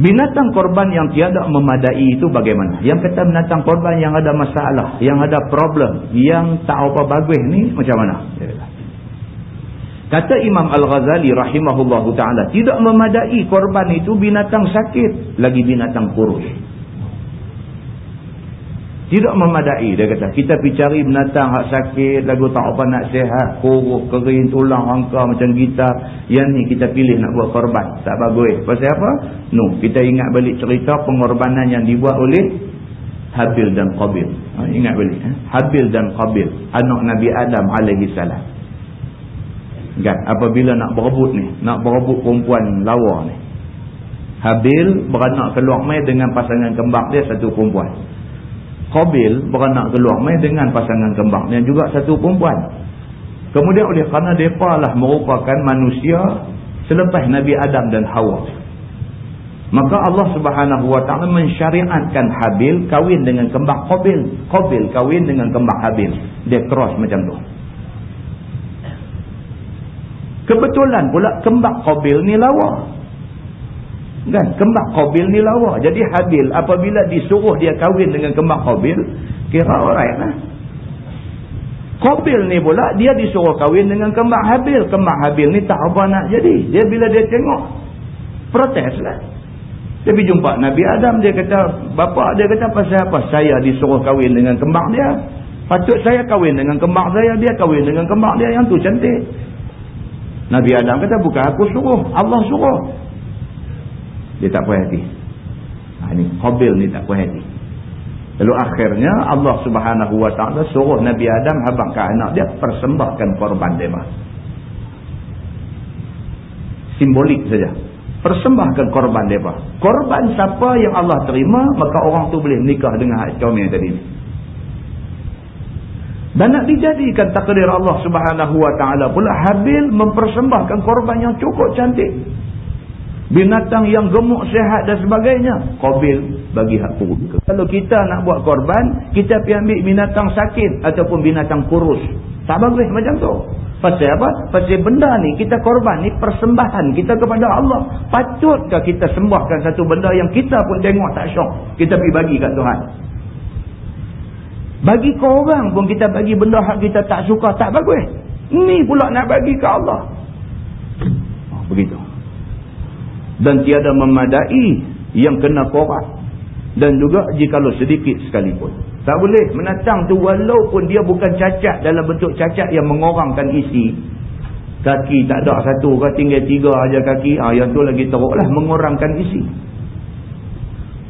Binatang korban yang tiada memadai itu bagaimana? Yang kata binatang korban yang ada masalah, yang ada problem, yang tak apa bagus ni macam mana? Kata Imam Al-Ghazali rahimahullahu taala, tidak memadai korban itu binatang sakit, lagi binatang kurus. Tidak memadai dia kata. Kita pergi cari binatang hak sakit, lagu tak apa nak sehat, kuruk, kering, tulang, angka macam kita. Yang ni kita pilih nak buat korban. Tak bagus. Pasal apa? No. Kita ingat balik cerita pengorbanan yang dibuat oleh Habil dan Qabil. Ha, ingat balik. Eh? Habil dan Qabil. Anak Nabi Adam alaihi salam. Kan? Apabila nak berebut ni. Nak berebut perempuan lawa ni. Habil beranak keluar mai dengan pasangan kembar dia satu perempuan. Qabil beranak keluar mai dengan pasangan kembar yang juga satu perempuan. Kemudian oleh kerana mereka lah merupakan manusia selepas Nabi Adam dan Hawa. Maka Allah subhanahu wa ta'ala mensyariatkan Habil kahwin dengan kembar Qabil. Qabil kahwin dengan kembar Habil. Dia cross macam tu. Kebetulan pula kembar Qabil ni lawa. Kan? Kembang Qabil ni lawa. Jadi Habil apabila disuruh dia kahwin dengan kembang Qabil, kira alright lah. Qabil ni pula dia disuruh kahwin dengan kembang Habil. Kembang Habil ni tak apa nak jadi. Dia bila dia tengok, protes lah. Dia pergi jumpa Nabi Adam, dia kata, bapa dia kata pasal apa? Saya disuruh kahwin dengan kembang dia. Patut saya kahwin dengan kembang saya, dia kahwin dengan kembang dia yang tu cantik. Nabi Adam kata, bukan aku suruh, Allah suruh dia tak puas hati. Ha, ni Qabil ni tak puas hati. Lalu akhirnya Allah subhanahu wa ta'ala suruh Nabi Adam habakkan anak dia persembahkan korban dia simbolik saja. Persembahkan korban dia korban siapa yang Allah terima maka orang tu boleh nikah dengan comel tadi. Dan nak dijadikan takdir Allah subhanahu wa ta'ala pula Habil mempersembahkan korban yang cukup cantik binatang yang gemuk sehat dan sebagainya. Qabil bagi hak kurus kalau kita nak buat korban kita pergi ambil binatang sakit ataupun binatang kurus. Tak bagus macam tu. Pasal apa? Pasal benda ni kita korban ni persembahan kita kepada Allah. Patutkah kita sembahkan satu benda yang kita pun tengok tak syok? Kita pergi bagi kat Tuhan. Bagi ke orang pun kita bagi benda hak kita tak suka tak bagus. Ni pula nak bagi ke Allah. Oh, begitu dan tiada memadai yang kena korak. Dan juga jikalau sedikit sekalipun. Tak boleh menatang tu walaupun dia bukan cacat dalam bentuk cacat yang mengorangkan isi. Kaki tak ada satu ke tinggal tiga aja kaki ah yang tu lagi teruk lah mengorangkan isi.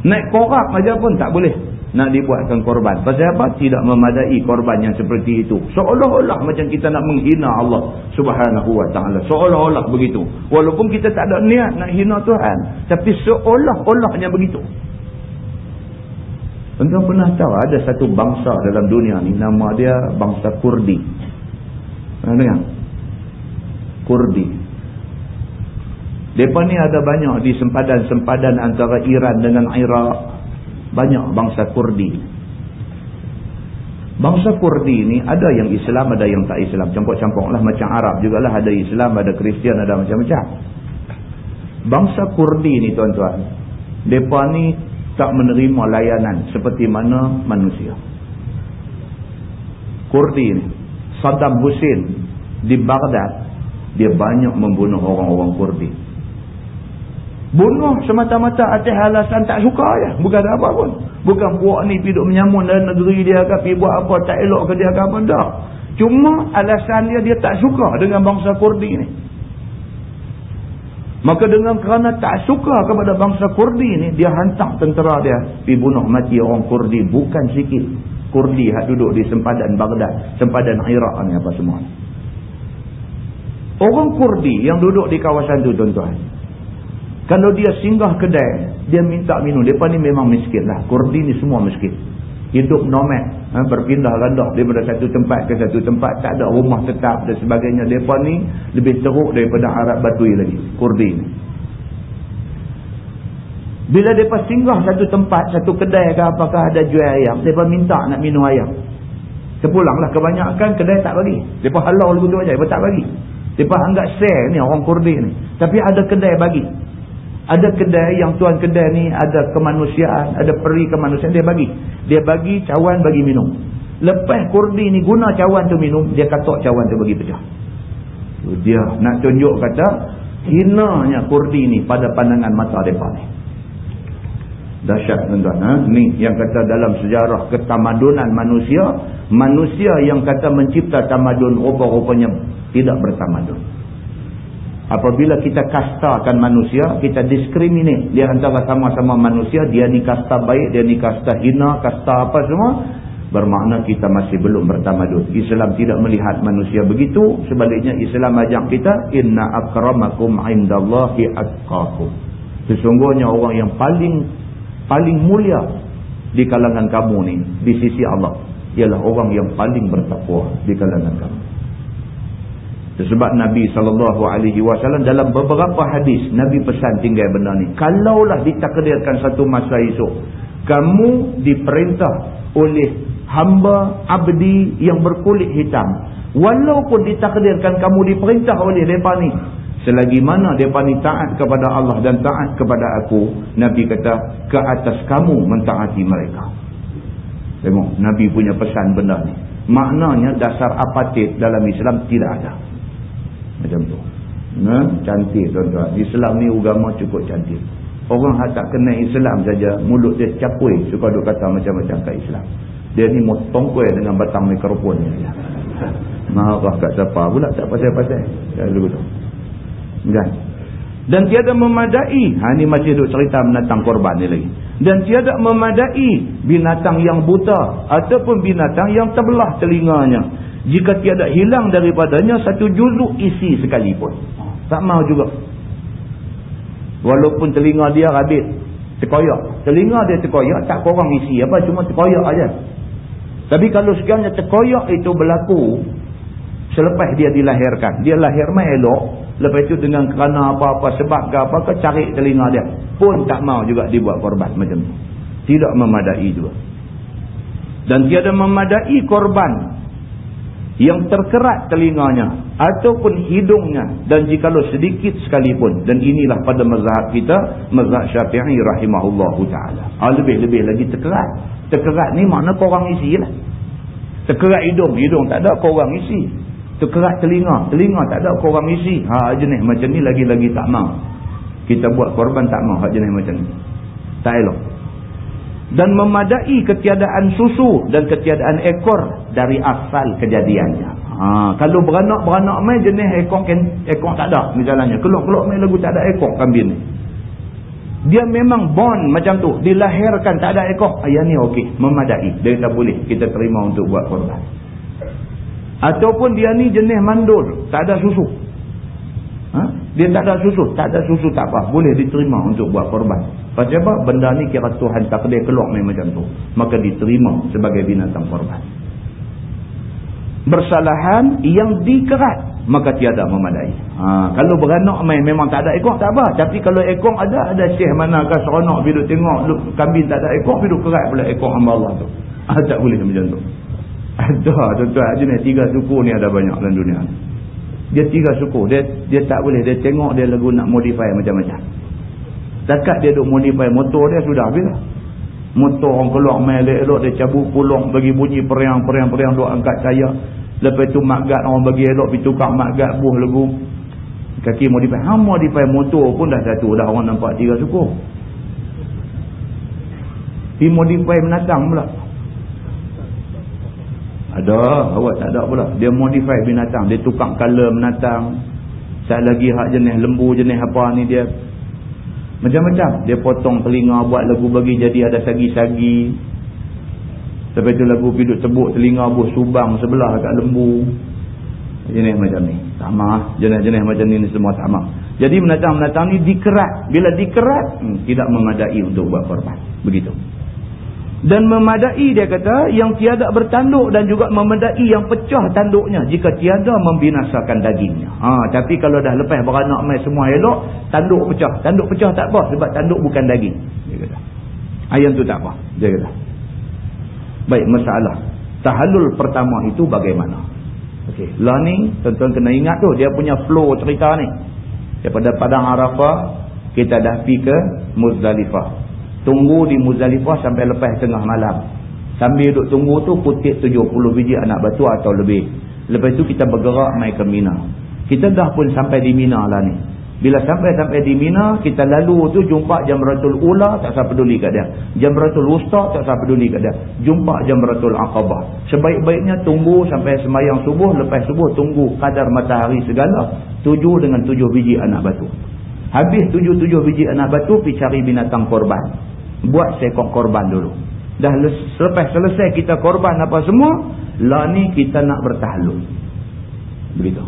Naik korak aja pun tak boleh nak dibuatkan korban. Pasal apa? Tidak memadai korban yang seperti itu. Seolah-olah macam kita nak menghina Allah subhanahu wa ta'ala. Seolah-olah begitu. Walaupun kita tak ada niat nak hina Tuhan. Tapi seolah-olahnya begitu. Tuan pernah tahu ada satu bangsa dalam dunia ni. Nama dia bangsa Kurdi. Pernah dengar? Kurdi. Mereka ni ada banyak di sempadan-sempadan antara Iran dengan Iraq banyak bangsa Kurdi. Bangsa Kurdi ni ada yang Islam ada yang tak Islam. Campur-campur lah macam Arab jugalah ada Islam ada Kristian ada macam-macam. Bangsa Kurdi ni tuan-tuan mereka ni tak menerima layanan seperti mana manusia. Kurdi ni Saddam Hussein di Baghdad dia banyak membunuh orang-orang Kurdi Bunuh semata-mata atas alasan tak suka ya. Bukan apa pun. Bukan buat ni pergi menyamun dalam negeri dia ke. Pergi buat apa tak elok ke dia ke apa. Tak. Cuma alasan dia dia tak suka dengan bangsa Kurdi ni. Maka dengan kerana tak suka kepada bangsa Kurdi ni. Dia hantar tentera dia. Pergi bunuh mati orang Kurdi. Bukan sikit. Kurdi yang duduk di sempadan Baghdad. Sempadan Iraq ni apa semua. Orang Kurdi yang duduk di kawasan tu tuan-tuan. Kalau dia singgah kedai, dia minta minum. Mereka ni memang miskin lah. Kurdi ni semua miskin. hidup nomad ha, berpindah randah daripada satu tempat ke satu tempat. Tak ada rumah tetap dan sebagainya. Mereka ni lebih teruk daripada Arab Batui lagi Kurdi ni. Bila mereka singgah satu tempat satu kedai ke apakah ada jual ayam mereka minta nak minum ayam. Sepulanglah kebanyakan kedai tak bagi. Mereka halau tu saja mereka tak bagi. Mereka anggap share ni orang Kurdi ni. Tapi ada kedai bagi ada kedai yang tuan kedai ni ada kemanusiaan, ada peri kemanusiaan, dia bagi. Dia bagi cawan bagi minum. Lepas kurdi ni guna cawan tu minum, dia katok cawan tu bagi pecah. Dia nak tunjuk kata, hinanya kurdi ni pada pandangan mata mereka ni. Dahsyat tuan-tuan. Ha? Ni yang kata dalam sejarah ketamadunan manusia, manusia yang kata mencipta tamadun rupa-rupanya tidak bertamadun apabila kita kastakan manusia kita diskriminate. Dia antara sama-sama manusia dia ni kasta baik dia ni kasta hina kasta apa semua bermakna kita masih belum bertamadun. Islam tidak melihat manusia begitu. Sebaliknya Islam ajak kita inna akramakum indallahi atqakum. Sesungguhnya orang yang paling paling mulia di kalangan kamu ni di sisi Allah ialah orang yang paling bertakwa di kalangan kamu sebab Nabi SAW dalam beberapa hadis, Nabi pesan tinggal benda ni. Kalaulah ditakdirkan satu masa esok, kamu diperintah oleh hamba abdi yang berkulit hitam. Walaupun ditakdirkan kamu diperintah oleh mereka ni. Selagi mana mereka ni taat kepada Allah dan taat kepada aku, Nabi kata, ke atas kamu mentaati mereka. Tengok, Nabi punya pesan benda ni. Maknanya dasar apatit dalam Islam tidak ada macam tu. Nah, cantik tuan-tuan. Islam ni agama cukup cantik. Orang yang tak kenal Islam saja mulut dia capui suka duk kata macam-macam kat Islam. Dia ni tongkoi dengan batang mikrofon ni. Marah kat siapa pula tak pasal-pasal. Lalu tu kan? Dan tiada memadai ha ni masih duk cerita binatang korban ni lagi. Dan tiada memadai binatang yang buta ataupun binatang yang terbelah telinganya jika tiada hilang daripadanya satu juzuk isi sekalipun. Tak mau juga. Walaupun telinga dia rabit terkoyak telinga dia terkoyak tak korang isi apa cuma terkoyak aja. tapi kalau sekiranya terkoyak itu berlaku selepas dia dilahirkan dia lahir mai elok lepas itu dengan kerana apa-apa sebab ke apa ke cari telinga dia. Pun tak mau juga dibuat korban macam tu. Tidak memadai juga. Dan tiada memadai korban yang terkerat telinganya ataupun hidungnya. Dan jikalau sedikit sekalipun. Dan inilah pada mazhab kita mazhab syafi'i rahimahullahu ta'ala. Ha, lebih-lebih lagi terkerat. Terkerat ni makna korang isi lah terkerat hidung hidung tak ada korang isi. Terkerat telinga telinga tak ada korang isi. Ha jenis macam ni lagi-lagi tak mau. Kita buat korban tak mau jenis macam ni. Tak elok dan memadai ketiadaan susu dan ketiadaan ekor dari asal kejadiannya. Ha, kalau beranak-beranak mai jenis ekor ekor tak ada misalnya. Kelok-kelok mai lagu tak ada ekor kambing ni. Dia memang born macam tu. Dilahirkan tak ada ekor. Ayah ni okey. Memadai. Dia tak boleh kita terima untuk buat korban. Ataupun dia ni jenis mandul. Tak ada susu. Ha? Dia tak ada susu. Tak ada susu tak apa. Boleh diterima untuk buat korban. Pasal apa? Benda ni kira Tuhan takdir keluar main macam tu. Maka diterima sebagai binatang korban. Bersalahan yang dikerat. Maka tiada memadai. Ha, kalau beranak main memang tak ada ekor tak apa. Tapi kalau ekor ada, ada syekh manakah seronok bila tengok kambing tak ada ekor, bila kerat pula ekor hamba Allah tu. Ha, tak boleh macam tu. Ada tuan-tuan. Tiga suku ni ada banyak dalam dunia. Dia tiga suku. Dia dia tak boleh. Dia tengok dia lagu nak modify macam-macam. Dekat dia duk modify motor dia sudah habis. Motor orang keluar main elok dia cabut pulang bagi bunyi periang-periang-periang duk angkat saya. Lepas tu makgat orang bagi elok pergi tukar makgat buh lagu. Kaki modify. Ha modify motor pun dah satu. Dah orang nampak tiga suku. Pergi modify menatang pula. Ada. Awak tak ada pula. Dia modify binatang. Dia tukar color menatang. Saat lagi hak jenis lembu jenis apa ni dia macam-macam. Dia potong telinga buat lagu bagi jadi ada sagi-sagi. Lepas tu lagu piduk tebuk telinga buh subang sebelah kat lembu. Jenis macam ni. Sama. Jenis-jenis macam ni semua sama. Jadi menatang-menatang ni dikerat. Bila dikerat, hmm, tidak memadai untuk buat korban. Begitu. Dan memadai dia kata yang tiada bertanduk dan juga memadai yang pecah tanduknya jika tiada membinasakan dagingnya. Ha, tapi kalau dah lepas beranak mai semua elok, tanduk pecah. Tanduk pecah tak apa sebab tanduk bukan daging. Dia kata. Ayam tu tak apa. Dia kata. Baik, masalah. Tahallul pertama itu bagaimana? Okey, lah ni tuan-tuan kena ingat tu dia punya flow cerita ni. Daripada Padang Arafah kita dah pergi ke Muzdalifah. Tunggu di Muzalifah sampai lepas tengah malam. Sambil duduk tunggu tu kutip 70 biji anak batu atau lebih. Lepas tu kita bergerak mai ke Mina. Kita dah pun sampai di Mina lah ni. Bila sampai-sampai di Mina, kita lalu tu jumpa Jamratul Ula, tak usah peduli kat dia. Jamratul Wusta, tak usah peduli kat dia. Jumpa Jamratul Aqabah. Sebaik-baiknya tunggu sampai semayang subuh, lepas subuh tunggu kadar matahari segala. Tujuh dengan tujuh biji anak batu. Habis tujuh-tujuh biji anak batu, pergi cari binatang korban buat seekor korban dulu. Dah selepas selesai kita korban apa semua lah ni kita nak bertahlul. Begitu.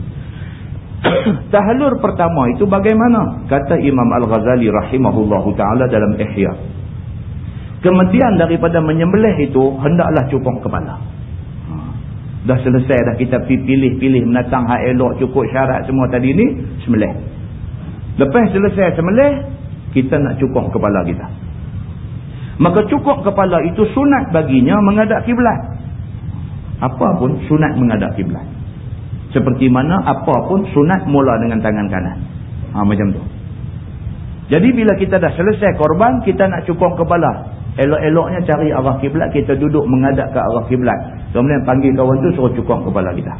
Tahlul pertama itu bagaimana? Kata Imam Al-Ghazali rahimahullahu ta'ala dalam ihya. Kemudian daripada menyembelih itu hendaklah cupong kepala. Ha. dah selesai dah kita pilih-pilih menatang hak elok cukup syarat semua tadi ni sembelih. Lepas selesai sembelih kita nak cukong kepala kita maka cukup kepala itu sunat baginya menghadap kiblat. Apa pun sunat menghadap kiblat. Seperti mana apa pun sunat mula dengan tangan kanan. Ha, macam tu. Jadi bila kita dah selesai korban kita nak cukup kepala. Elok-eloknya cari arah kiblat kita duduk menghadap ke arah kiblat. Kemudian panggil kawan tu suruh cukup kepala kita.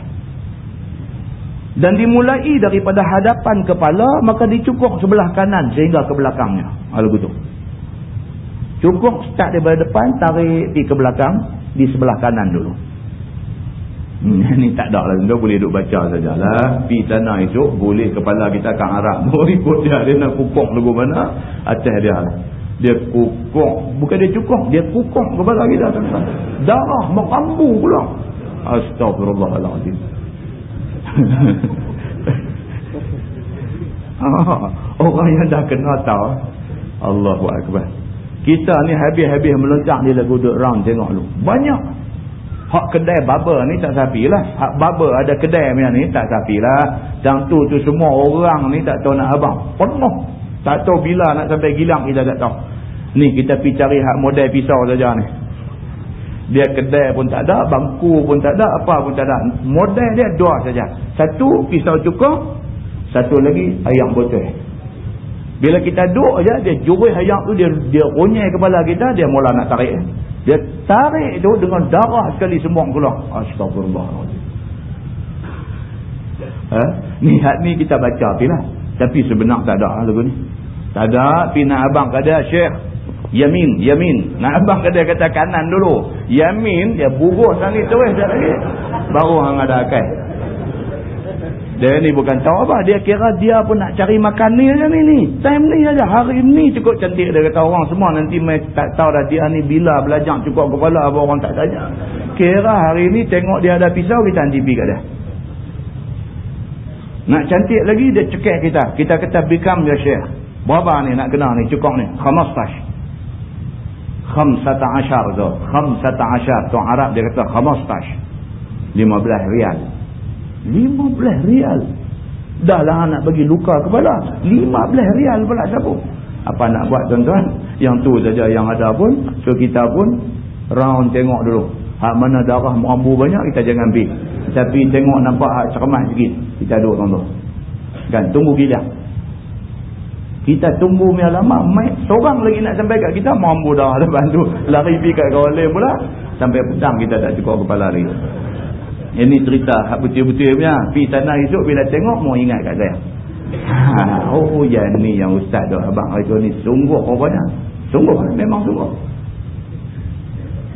Dan dimulai daripada hadapan kepala maka dicukup sebelah kanan sehingga ke belakangnya. Lalu begitu Cukup start daripada depan, tarik di ke belakang, di sebelah kanan dulu. Hmm, ni tak ada lah. Dia boleh duduk baca sajalah. Pi sana esok, boleh kepala kita akan harap. Mau ikut dia, dia nak kukuk lagu mana, atas dia lah. Dia kukuk. Bukan dia cukup, dia kukuk kepala kita. Darah merambu pula. Astagfirullahaladzim. Orang yang dah kena tahu. Allahu Akbar. Kita ni habis-habis melencang di lagu duduk round tengok lu. Banyak. Hak kedai baba ni tak sapi lah. Hak baba ada kedai macam ni tak sapi lah. Dan tu tu semua orang ni tak tahu nak abang. Penuh. Tak tahu bila nak sampai gilang kita tak tahu. Ni kita pergi cari hak model pisau saja ni. Dia kedai pun tak ada, bangku pun tak ada, apa pun tak ada. Model dia dua saja. Satu pisau cukup, satu lagi ayam botol. Bila kita duduk aja dia jurih ayam tu, dia dia ronyai kepala kita, dia mula nak tarik. Dia tarik tu dengan darah sekali semua keluar. Astagfirullah. Ha? Ni hat ni kita baca apilah. Tapi sebenar tak ada lagu ni. Tak ada, pina abang kata Syekh. Yamin, Yamin. Nak abang kata kata kanan dulu. Yamin, dia buruh sangat terus lagi. Baru hang ada akal. Dia ni bukan tahu apa. Dia kira dia pun nak cari makan ni aja ni ni. Time ni aja. Hari ni cukup cantik dia kata orang semua. Nanti tak tahu dah dia ni bila belajar cukup kepala apa orang tak tanya. Kira hari ni tengok dia ada pisau kita nanti pergi kat dia. Nak cantik lagi dia cekik kita. Kita kata become your share. Berapa ni nak kena ni cukup ni? Khamastash. Khamsata ashar tu. Khamsata ashar. Tu Arab dia kata khamastash. 15 rial. 15 rial dah lah nak bagi luka kepala 15 rial pula siapa apa nak buat tuan-tuan? Yang tu saja yang ada pun so kita pun round tengok dulu. Hak mana darah merambu banyak kita jangan ambil. Tapi tengok nampak hak cermat sikit kita duduk tuan-tuan. Kan? Tunggu gila kita tunggu punya lama. Mai seorang lagi nak sampai kat kita merambu darah depan tu. Lari pergi kat kawan lain pula. Sampai petang kita tak cukup kepala lagi ini cerita hak betul-betul punya. Pergi sana esok bila tengok mau ingat kat saya. Ha, oh ya ni yang ustaz tu abang itu ni sungguh rupanya. Sungguh memang sungguh.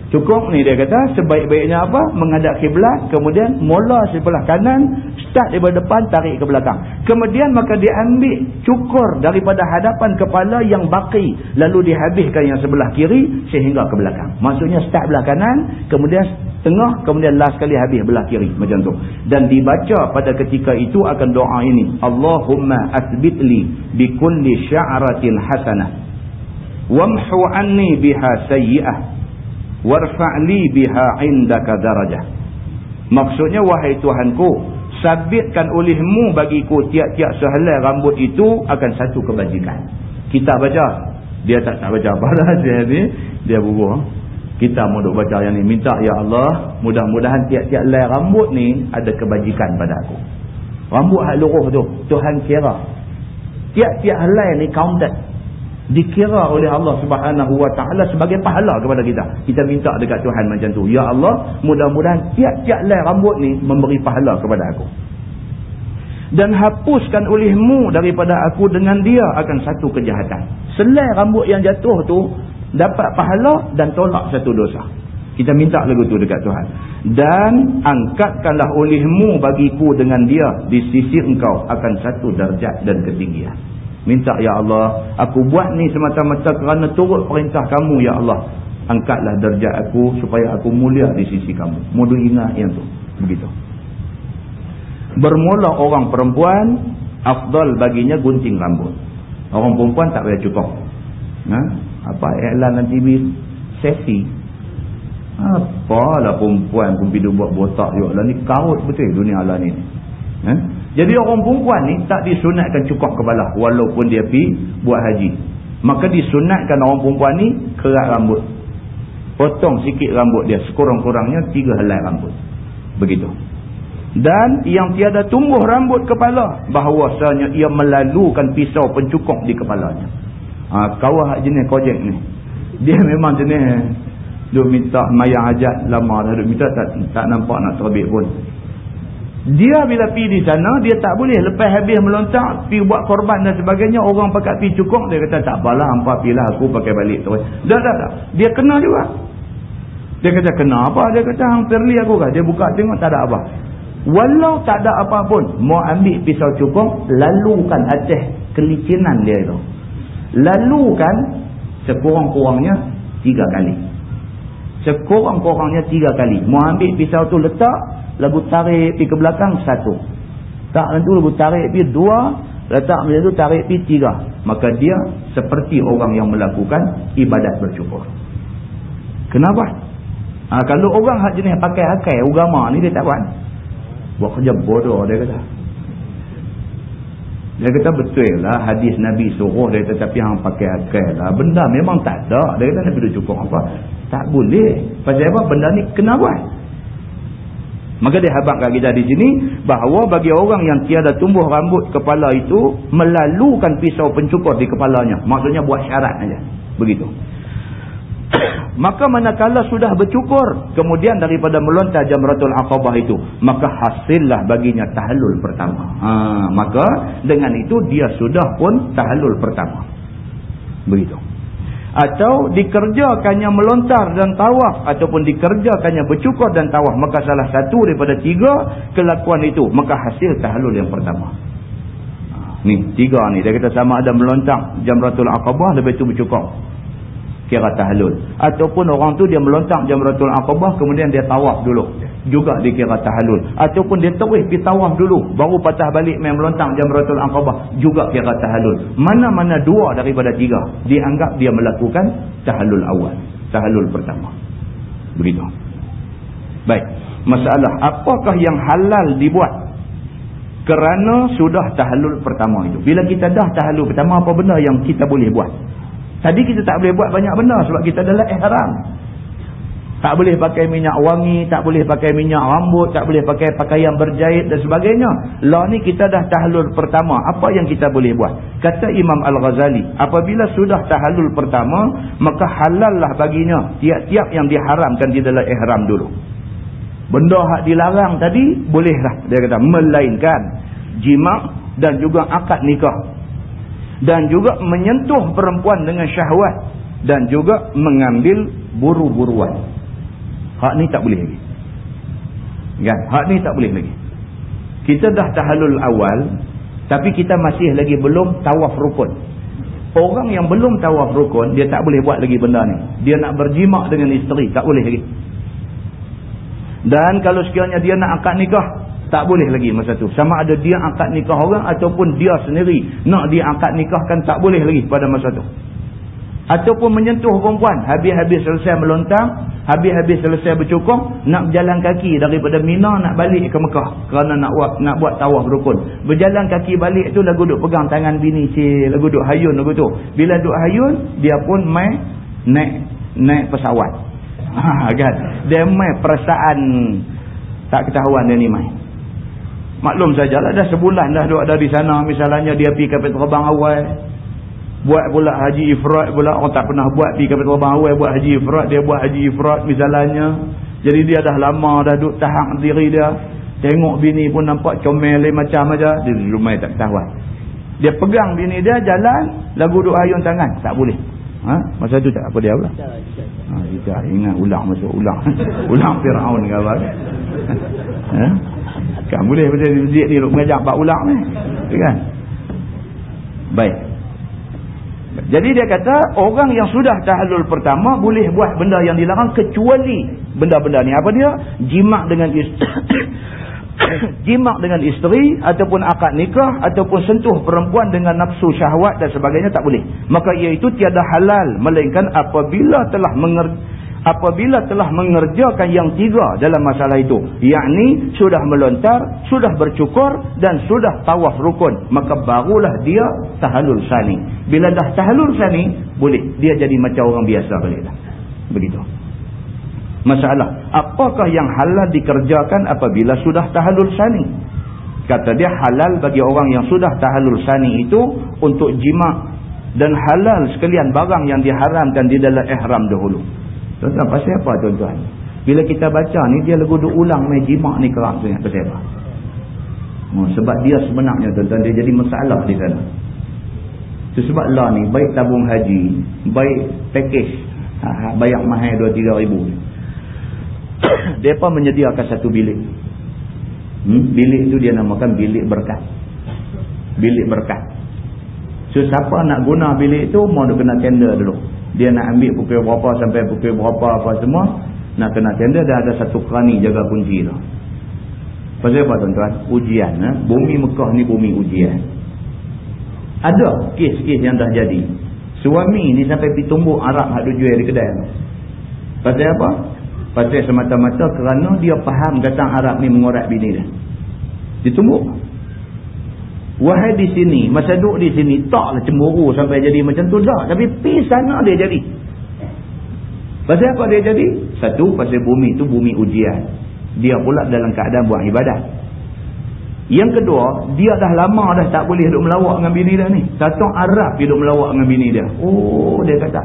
Cukup ni dia kata sebaik-baiknya apa? Menghadap kiblat, kemudian mula sebelah kanan, start daripada depan, tarik ke belakang. Kemudian maka diambil cukur daripada hadapan kepala yang baki, lalu dihabiskan yang sebelah kiri sehingga ke belakang. Maksudnya start belah kanan, kemudian tengah, kemudian last kali habis belah kiri. Macam tu. Dan dibaca pada ketika itu akan doa ini. Allahumma asbitli bikulli sya'ratin hasanah. Wamhu anni biha sayyi'ah warfa'li biha indaka darajah. Maksudnya wahai Tuhanku sabitkan olehmu bagiku tiap-tiap sehelai rambut itu akan satu kebajikan. Kita baca. Dia tak tak baca apa dah dia ni. Dia bubuh. Kita mau duk baca yang ni. Minta ya Allah mudah-mudahan tiap-tiap helai rambut ni ada kebajikan pada aku. Rambut hak luruh tu. Tuhan kira. Tiap-tiap helai ni counted dikira oleh Allah subhanahu wa ta'ala sebagai pahala kepada kita. Kita minta dekat Tuhan macam tu. Ya Allah mudah-mudahan tiap-tiap lai rambut ni memberi pahala kepada aku. Dan hapuskan olehmu daripada aku dengan dia akan satu kejahatan. Selai rambut yang jatuh tu dapat pahala dan tolak satu dosa. Kita minta lagu tu dekat Tuhan. Dan angkatkanlah olehmu bagiku dengan dia di sisi engkau akan satu darjat dan ketinggian Minta ya Allah, aku buat ni semata-mata kerana turut perintah kamu ya Allah. Angkatlah derajat aku supaya aku mulia di sisi kamu. Mudu ingat yang tu. Begitu. Bermula orang perempuan, afdal baginya gunting rambut. Orang perempuan tak payah cukup. Ha? Apa iklan nanti TV? Sesi. Apalah perempuan pun pergi buat botak juga. Lah ni kaut betul dunia lah ni. Ha? Jadi orang perempuan ni tak disunatkan cukup kepala walaupun dia pi buat haji. Maka disunatkan orang perempuan ni kerat rambut. Potong sikit rambut dia sekurang-kurangnya tiga helai rambut. Begitu. Dan yang tiada tumbuh rambut kepala bahawasanya ia melalukan pisau pencukup di kepalanya. Ha, kawah jenis kojek ni. Dia memang jenis dia minta mayang hajat lama dah. Dia minta tak, tak nampak nak terbit pun. Dia bila pergi di sana, dia tak boleh lepas habis melontar, pergi buat korban dan sebagainya, orang pakat pergi cukup, dia kata tak apalah, hampa pilah aku pakai balik terus. Dah, dah, dah. Dia kena juga. Dia kata, kena apa? Dia kata, hampir li aku kah? Dia buka tengok, tak ada apa. Walau tak ada apa pun, mau ambil pisau cukup, lalukan atas kelicinan dia itu. Lalukan sekurang-kurangnya tiga kali. Sekurang-kurangnya tiga kali. Mau ambil pisau tu letak, lagu tarik pergi ke belakang satu. Tak nanti lagu tarik pergi dua letak macam tu tarik pergi tiga. Maka dia seperti orang yang melakukan ibadat bersyukur. Kenapa? Ha, kalau orang hak jenis pakai-pakai agama ni dia tak buat. Buat kerja bodoh dia kata. Dia kata betul lah hadis Nabi suruh dia tetapi yang pakai-pakai lah. Benda memang tak ada. Dia kata Nabi dah cukup apa? Tak boleh. Pasal apa? Benda ni kena buat Maka dia habakkan kita di sini bahawa bagi orang yang tiada tumbuh rambut kepala itu melalukan pisau pencukur di kepalanya. Maksudnya buat syarat saja. Begitu. maka manakala sudah bercukur kemudian daripada melontar jamratul aqabah itu maka hasillah baginya tahallul pertama. Ha, maka dengan itu dia sudah pun tahallul pertama. Begitu atau dikerjakannya melontar dan tawaf ataupun dikerjakannya bercukur dan tawaf. Maka salah satu daripada tiga kelakuan itu. Maka hasil tahalul yang pertama. Ha, ni tiga ni. Dia kata sama ada melontar. Jamratul aqabah lebih itu bercukur. Kira tahalul ataupun orang tu dia melontar jamratul aqabah kemudian dia tawaf dulu juga dikira tahalul ataupun dia terus pergi tawaf dulu baru patah balik main melontang jamratul aqabah juga kira tahalul mana-mana dua daripada tiga dianggap dia melakukan tahalul awal tahalul pertama. Begitu. Baik. Masalah apakah yang halal dibuat kerana sudah tahalul pertama itu? Bila kita dah tahalul pertama apa benda yang kita boleh buat? Tadi kita tak boleh buat banyak benda sebab kita adalah ihram tak boleh pakai minyak wangi, tak boleh pakai minyak rambut, tak boleh pakai pakaian berjahit dan sebagainya. Lah ni kita dah tahlul pertama. Apa yang kita boleh buat? Kata Imam Al-Ghazali, apabila sudah tahlul pertama, maka halallah baginya tiap-tiap yang diharamkan di dalam ihram dulu. Benda hak dilarang tadi, bolehlah. Dia kata, melainkan jimak dan juga akad nikah. Dan juga menyentuh perempuan dengan syahwat. Dan juga mengambil buru-buruan. Hak ni tak boleh lagi. Kan? Hak ni tak boleh lagi. Kita dah tahalul awal. Tapi kita masih lagi belum tawaf rukun. Orang yang belum tawaf rukun. Dia tak boleh buat lagi benda ni. Dia nak berjimak dengan isteri. Tak boleh lagi. Dan kalau sekiranya dia nak akad nikah. Tak boleh lagi masa tu. Sama ada dia akad nikah orang. Ataupun dia sendiri nak dia akad nikah kan tak boleh lagi pada masa tu. Ataupun menyentuh perempuan. Habis-habis selesai melontang habis-habis selesai bercukur nak berjalan kaki daripada Mina nak balik ke Mekah kerana nak buat nak buat tawaf rukun. Berjalan kaki balik tu lagu duk pegang tangan bini si lagu duk hayun lagu tu. Bila duk hayun dia pun mai naik naik pesawat. Ha, kan? Dia mai perasaan tak ketahuan dia ni mai. Maklum sajalah dah sebulan dah duduk ada di sana. Misalnya dia pergi kapal terbang awal buat pula haji ifrat pula. Orang tak pernah buat pergi kapal terbang awal buat haji ifrat dia buat haji ifrat misalnya. Jadi dia dah lama dah duduk tahak diri dia. Tengok bini pun nampak comel lain macam aja dia di rumah tak ketahuan. Dia pegang bini dia jalan lagu duk ayun tangan. Tak boleh. Ha? masa tu tak apa dia pula. Ha, kita ingat ulang masuk ulang. Ulang Fir'aun ke apa ha? kan boleh macam dia ni duk mengajak bak ulang ni. Kan? Baik jadi dia kata orang yang sudah tahallul pertama boleh buat benda yang dilarang kecuali benda-benda ni apa dia? Jimat dengan jimat dengan isteri ataupun akad nikah ataupun sentuh perempuan dengan nafsu syahwat dan sebagainya tak boleh. Maka iaitu tiada halal melainkan apabila telah mengerti apabila telah mengerjakan yang tiga dalam masalah itu yakni sudah melontar sudah bercukur dan sudah tawaf rukun maka barulah dia tahallul sani. Bila dah tahallul sani boleh. Dia jadi macam orang biasa boleh dah. Begitu. Masalah apakah yang halal dikerjakan apabila sudah tahallul sani? Kata dia halal bagi orang yang sudah tahallul sani itu untuk jima dan halal sekalian barang yang diharamkan di dalam ihram dahulu Tuan-tuan, pasal apa tuan-tuan? Bila kita baca ni, dia lagu duk ulang main jimak ni kerap tu. Pasal apa? Oh, sebab dia sebenarnya tuan-tuan, dia jadi masalah di sana. Itu sebab lah ni, baik tabung haji, baik package, ha, ha bayar mahal 2-3 ribu. dia pun menyediakan satu bilik. Hmm? Bilik tu dia namakan bilik berkat. Bilik berkat. So, siapa nak guna bilik tu, mau dia kena tender dulu dia nak ambil pukul berapa sampai pukul berapa apa semua nak kena tender dah ada satu kerani jaga kunci tu. Pasal apa tuan-tuan? Ujian eh? bumi Mekah ni bumi ujian. Ada kes-kes yang dah jadi. Suami ni sampai pergi tumbuk Arab hak jual di kedai pasal apa? Pasal semata-mata kerana dia faham datang Arab ni mengorat bini dia. Ditumbuk Wahai di sini, masa duduk di sini, taklah cemburu sampai jadi macam tu. Tak, tapi pergi sana dia jadi. Pasal apa dia jadi? Satu, pasal bumi itu bumi ujian. Dia pula dalam keadaan buat ibadat. Yang kedua, dia dah lama dah tak boleh duduk melawak dengan bini dia ni. Satu Arab dia duduk melawak dengan bini dia. Oh, dia kata,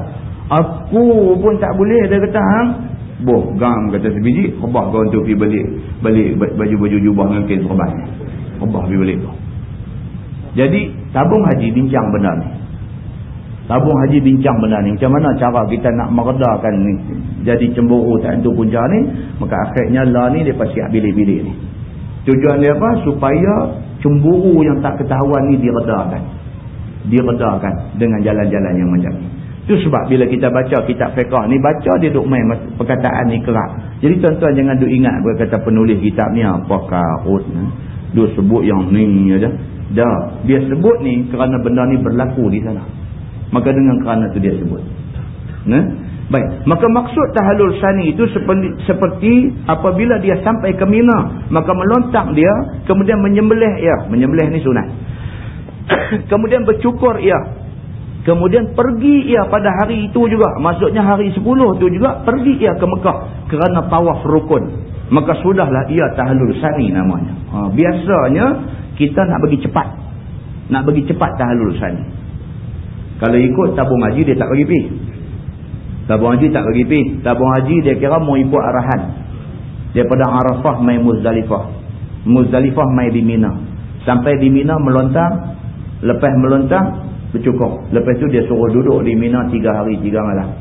aku pun tak boleh. Dia kata, hang. Boh, gam kata sebiji. Kebah kau untuk pergi balik, balik baju-baju jubah dengan kain serban. Kebah pergi balik tu. Jadi tabung haji bincang benda ni. Tabung haji bincang benda ni. Macam mana cara kita nak meredakan ni. Jadi cemburu tak tentu punca ni. Maka akhirnya lah ni dia pasti bilik-bilik ni. Tujuan dia apa? Supaya cemburu yang tak ketahuan ni diredakan. Diredakan dengan jalan-jalan yang macam ni. Itu sebab bila kita baca kitab fiqah ni. Baca dia duk main perkataan ni kerak. Jadi tuan-tuan jangan duk ingat. Kata penulis kitab ni apakah. Dia sebut yang ni aja. Dah, dia sebut ni kerana benda ni berlaku di sana. Maka dengan kerana tu dia sebut. Nah, Baik, maka maksud tahallul sani itu seperti, seperti apabila dia sampai ke Mina, maka melontak dia, kemudian menyembelih ia. Menyembelih ni sunat. kemudian bercukur ia. Kemudian pergi ia pada hari itu juga. Maksudnya hari 10 tu juga pergi ia ke Mekah kerana tawaf rukun. Maka sudahlah ia tahallul sani namanya. Ha, biasanya kita nak bagi cepat. Nak bagi cepat tahallul sani kalau ikut tabung haji dia tak bagi pi. Tabung haji tak bagi pi. Tabung haji dia kira mau ikut arahan. Daripada Arafah mai Muzdalifah. Muzdalifah mai di Mina. Sampai di Mina melontang lepas melontang bercukup. Lepas tu dia suruh duduk di Mina tiga hari tiga malam.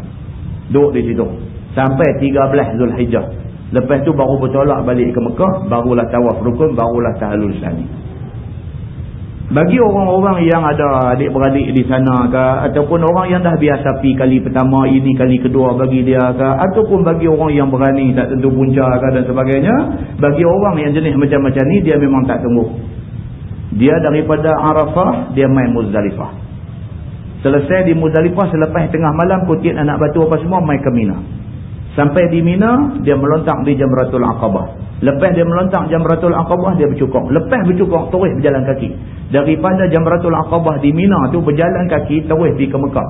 Duduk di situ. Sampai 13 Zulhijjah lepas tu baru bertolak balik ke Mekah barulah tawaf rukun barulah tahallul sani bagi orang-orang yang ada adik-beradik di sana ke ataupun orang yang dah biasa pi kali pertama ini kali kedua bagi dia ke ataupun bagi orang yang berani tak tentu punca ke dan sebagainya bagi orang yang jenis macam-macam ni dia memang tak tunggu. Dia daripada Arafah dia main Muzdalifah. Selesai di Muzdalifah selepas tengah malam kutip anak batu apa semua mai ke Mina. Sampai di Mina dia melontak di Jamratul Aqabah. Lepas dia melontak Jamratul Aqabah dia bercukong. Lepas bercukong terus berjalan kaki. Daripada Jamratul Aqabah di Mina tu berjalan kaki terus pergi ke Mekah.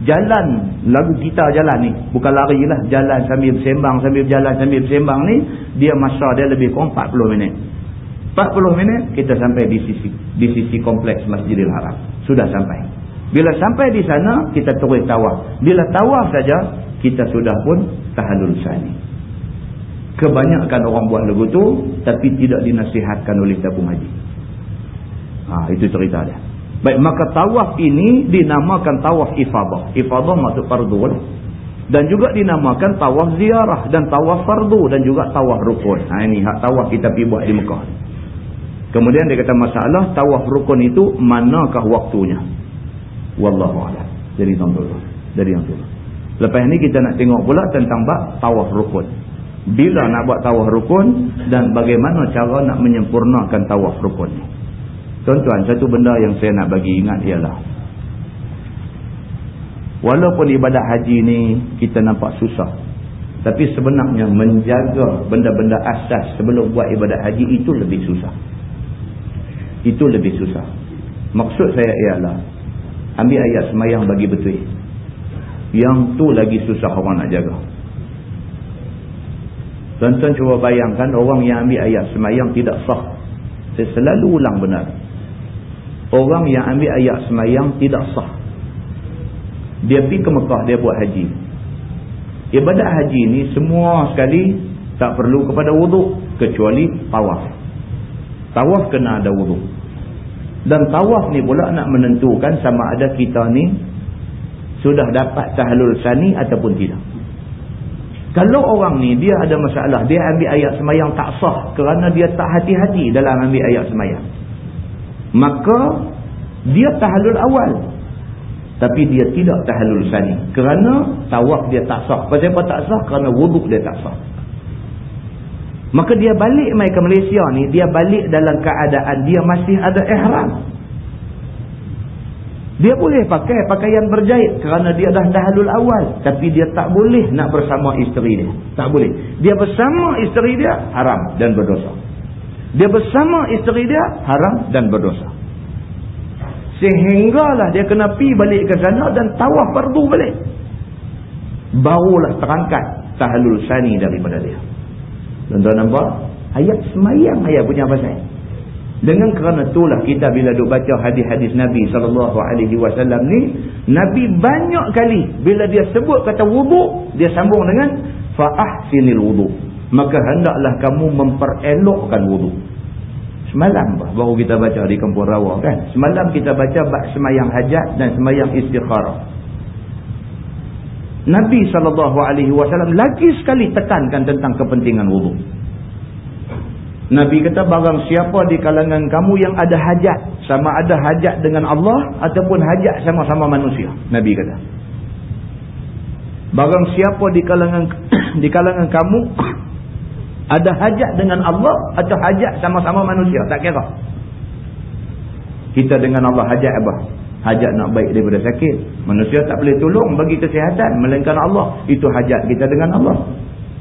Jalan lagu kita jalan ni bukan lari lah jalan sambil bersembang sambil berjalan sambil bersembang ni dia masa dia lebih kurang 40 minit. 40 minit kita sampai di sisi di sisi kompleks Masjidil Haram. Sudah sampai. Bila sampai di sana, kita terus tawaf. Bila tawaf saja, kita sudah pun tahalul sani. Kebanyakan orang buat lagu tu, tapi tidak dinasihatkan oleh tabung haji. Ha, itu cerita dia. Baik, maka tawaf ini dinamakan tawaf ifadah. Ifadah maksud fardu lah. Dan juga dinamakan tawaf ziarah dan tawaf fardu dan juga tawaf rukun. Ha, ini hak tawaf kita pergi buat di Mekah. Kemudian dia kata masalah tawaf rukun itu manakah waktunya? Wallahu a'lam. Jadi. Dari yang dulu. Lepas ni kita nak tengok pula tentang bab tawaf rukun. Bila nak buat tawaf rukun dan bagaimana cara nak menyempurnakan tawaf rukun ni. Tuan-tuan, satu benda yang saya nak bagi ingat ialah walaupun ibadat haji ni kita nampak susah tapi sebenarnya menjaga benda-benda asas sebelum buat ibadat haji itu lebih susah. Itu lebih susah. Maksud saya ialah ambil ayat semayang bagi betul yang tu lagi susah orang nak jaga. Tuan-tuan cuba bayangkan orang yang ambil ayat semayang tidak sah. Saya selalu ulang benar. Orang yang ambil ayat semayang tidak sah. Dia pergi ke Mekah dia buat haji. Ibadat haji ni semua sekali tak perlu kepada wuduk kecuali tawaf. Tawaf kena ada wuduk dan tawaf ni pula nak menentukan sama ada kita ni sudah dapat tahlul sani ataupun tidak. Kalau orang ni dia ada masalah, dia ambil ayat semayang tak sah kerana dia tak hati-hati dalam ambil ayat semayang. Maka dia tahlul awal. Tapi dia tidak tahlul sani. Kerana tawaf dia tak sah. Pasal apa tak sah? Kerana wuduk dia tak sah. Maka dia balik mai ke Malaysia ni, dia balik dalam keadaan dia masih ada ihram. Dia boleh pakai pakaian berjahit kerana dia dah dahlul awal. Tapi dia tak boleh nak bersama isteri dia. Tak boleh. Dia bersama isteri dia, haram dan berdosa. Dia bersama isteri dia, haram dan berdosa. Sehinggalah dia kena pi balik ke sana dan tawaf fardu balik. Barulah terangkat tahlul sani daripada dia. Tuan-tuan nampak? Ayat semayang ayat punya pasal. Dengan kerana itulah kita bila duk baca hadis-hadis Nabi SAW ni, Nabi banyak kali bila dia sebut kata wuduk, dia sambung dengan fa'ahsinil wuduk. Maka hendaklah kamu memperelokkan wuduk. Semalam baru kita baca di kampung rawa kan. Semalam kita baca bak semayang hajat dan semayang istikharah. Nabi SAW lagi sekali tekankan tentang kepentingan wudhu. Nabi kata barang siapa di kalangan kamu yang ada hajat. Sama ada hajat dengan Allah ataupun hajat sama-sama manusia. Nabi kata. Barang siapa di kalangan di kalangan kamu ada hajat dengan Allah atau hajat sama-sama manusia. Tak kira. Kita dengan Allah hajat apa? hajat nak baik daripada sakit. Manusia tak boleh tolong bagi kesihatan. Melainkan Allah. Itu hajat kita dengan Allah.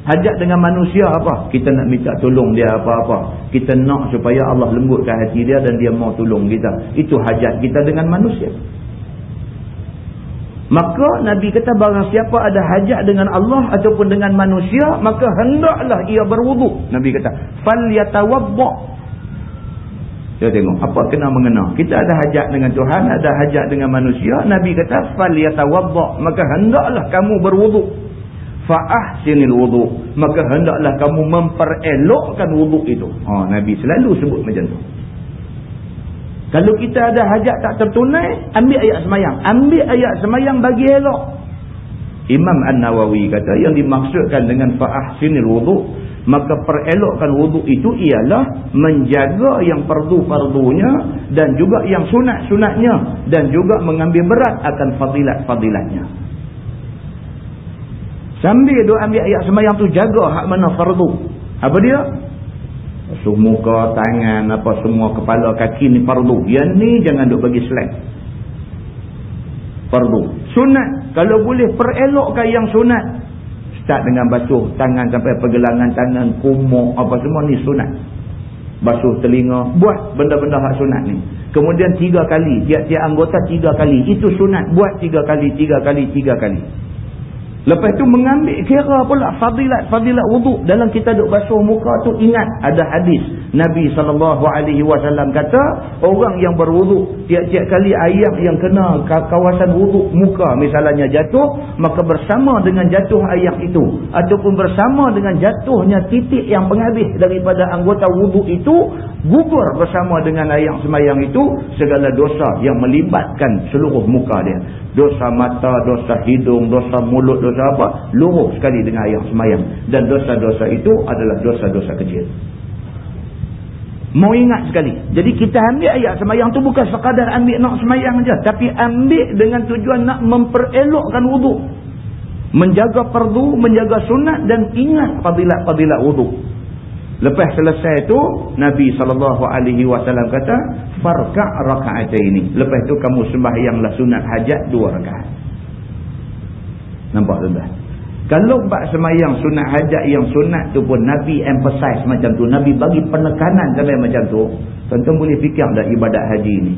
Hajat dengan manusia apa? Kita nak minta tolong dia apa-apa. Kita nak supaya Allah lembutkan hati dia dan dia mau tolong kita. Itu hajat kita dengan manusia. Maka Nabi kata barang siapa ada hajat dengan Allah ataupun dengan manusia, maka hendaklah ia berwuduk. Nabi kata, "Falyatawaddo'." Kita tengok apa kena mengena. Kita ada hajat dengan Tuhan, ada hajat dengan manusia. Nabi kata, "Falyatawaddo', maka hendaklah kamu berwuduk." Fa ahsinil wuduk, maka hendaklah kamu memperelokkan wuduk itu. Ha Nabi selalu sebut macam tu. Kalau kita ada hajat tak tertunai, ambil ayat semayang. Ambil ayat semayang bagi elok. Imam An-Nawawi kata yang dimaksudkan dengan fa ahsinil wuduk maka perelokkan wuduk itu ialah menjaga yang fardu-fardunya dan juga yang sunat-sunatnya dan juga mengambil berat akan fadilat-fadilatnya sambil dia ambil ayat semayang tu jaga hak mana fardu. Apa dia? basuh muka, tangan, apa semua kepala, kaki ni fardu. Yang ni jangan duk bagi slack. Fardu. Sunat. Kalau boleh perelokkan yang sunat. Start dengan basuh tangan sampai pergelangan tangan kumuk apa semua ni sunat. Basuh telinga. Buat benda-benda hak sunat ni. Kemudian tiga kali tiap-tiap anggota tiga kali. Itu sunat. Buat tiga kali tiga kali tiga kali Lepas tu mengambil kira pula fadilat-fadilat wuduk dalam kita duk basuh muka tu ingat ada hadis Nabi SAW kata orang yang berwuduk tiap-tiap kali air yang kena kawasan wuduk muka misalnya jatuh maka bersama dengan jatuh air itu ataupun bersama dengan jatuhnya titik yang penghabis daripada anggota wuduk itu gugur bersama dengan air semayang itu segala dosa yang melibatkan seluruh muka dia. Dosa mata, dosa hidung, dosa mulut, dosa apa luruh sekali dengan air semayang. Dan dosa-dosa itu adalah dosa-dosa kecil. Mau ingat sekali. Jadi kita ambil ayat semayang tu bukan sekadar ambil nak semayang je tapi ambil dengan tujuan nak memperelokkan wuduk menjaga perdu, menjaga sunat dan ingat fadilat-fadilat wuduk lepas selesai tu Nabi SAW kata farka' raka'at ini lepas tu kamu sembahyanglah sunat hajat dua rakaat nampak tuan-tuan kalau bak semayang sunat hajat yang sunat tu pun Nabi emphasize macam tu. Nabi bagi penekanan sampai macam tu. Tuan-tuan boleh fikir dah ibadat haji ni.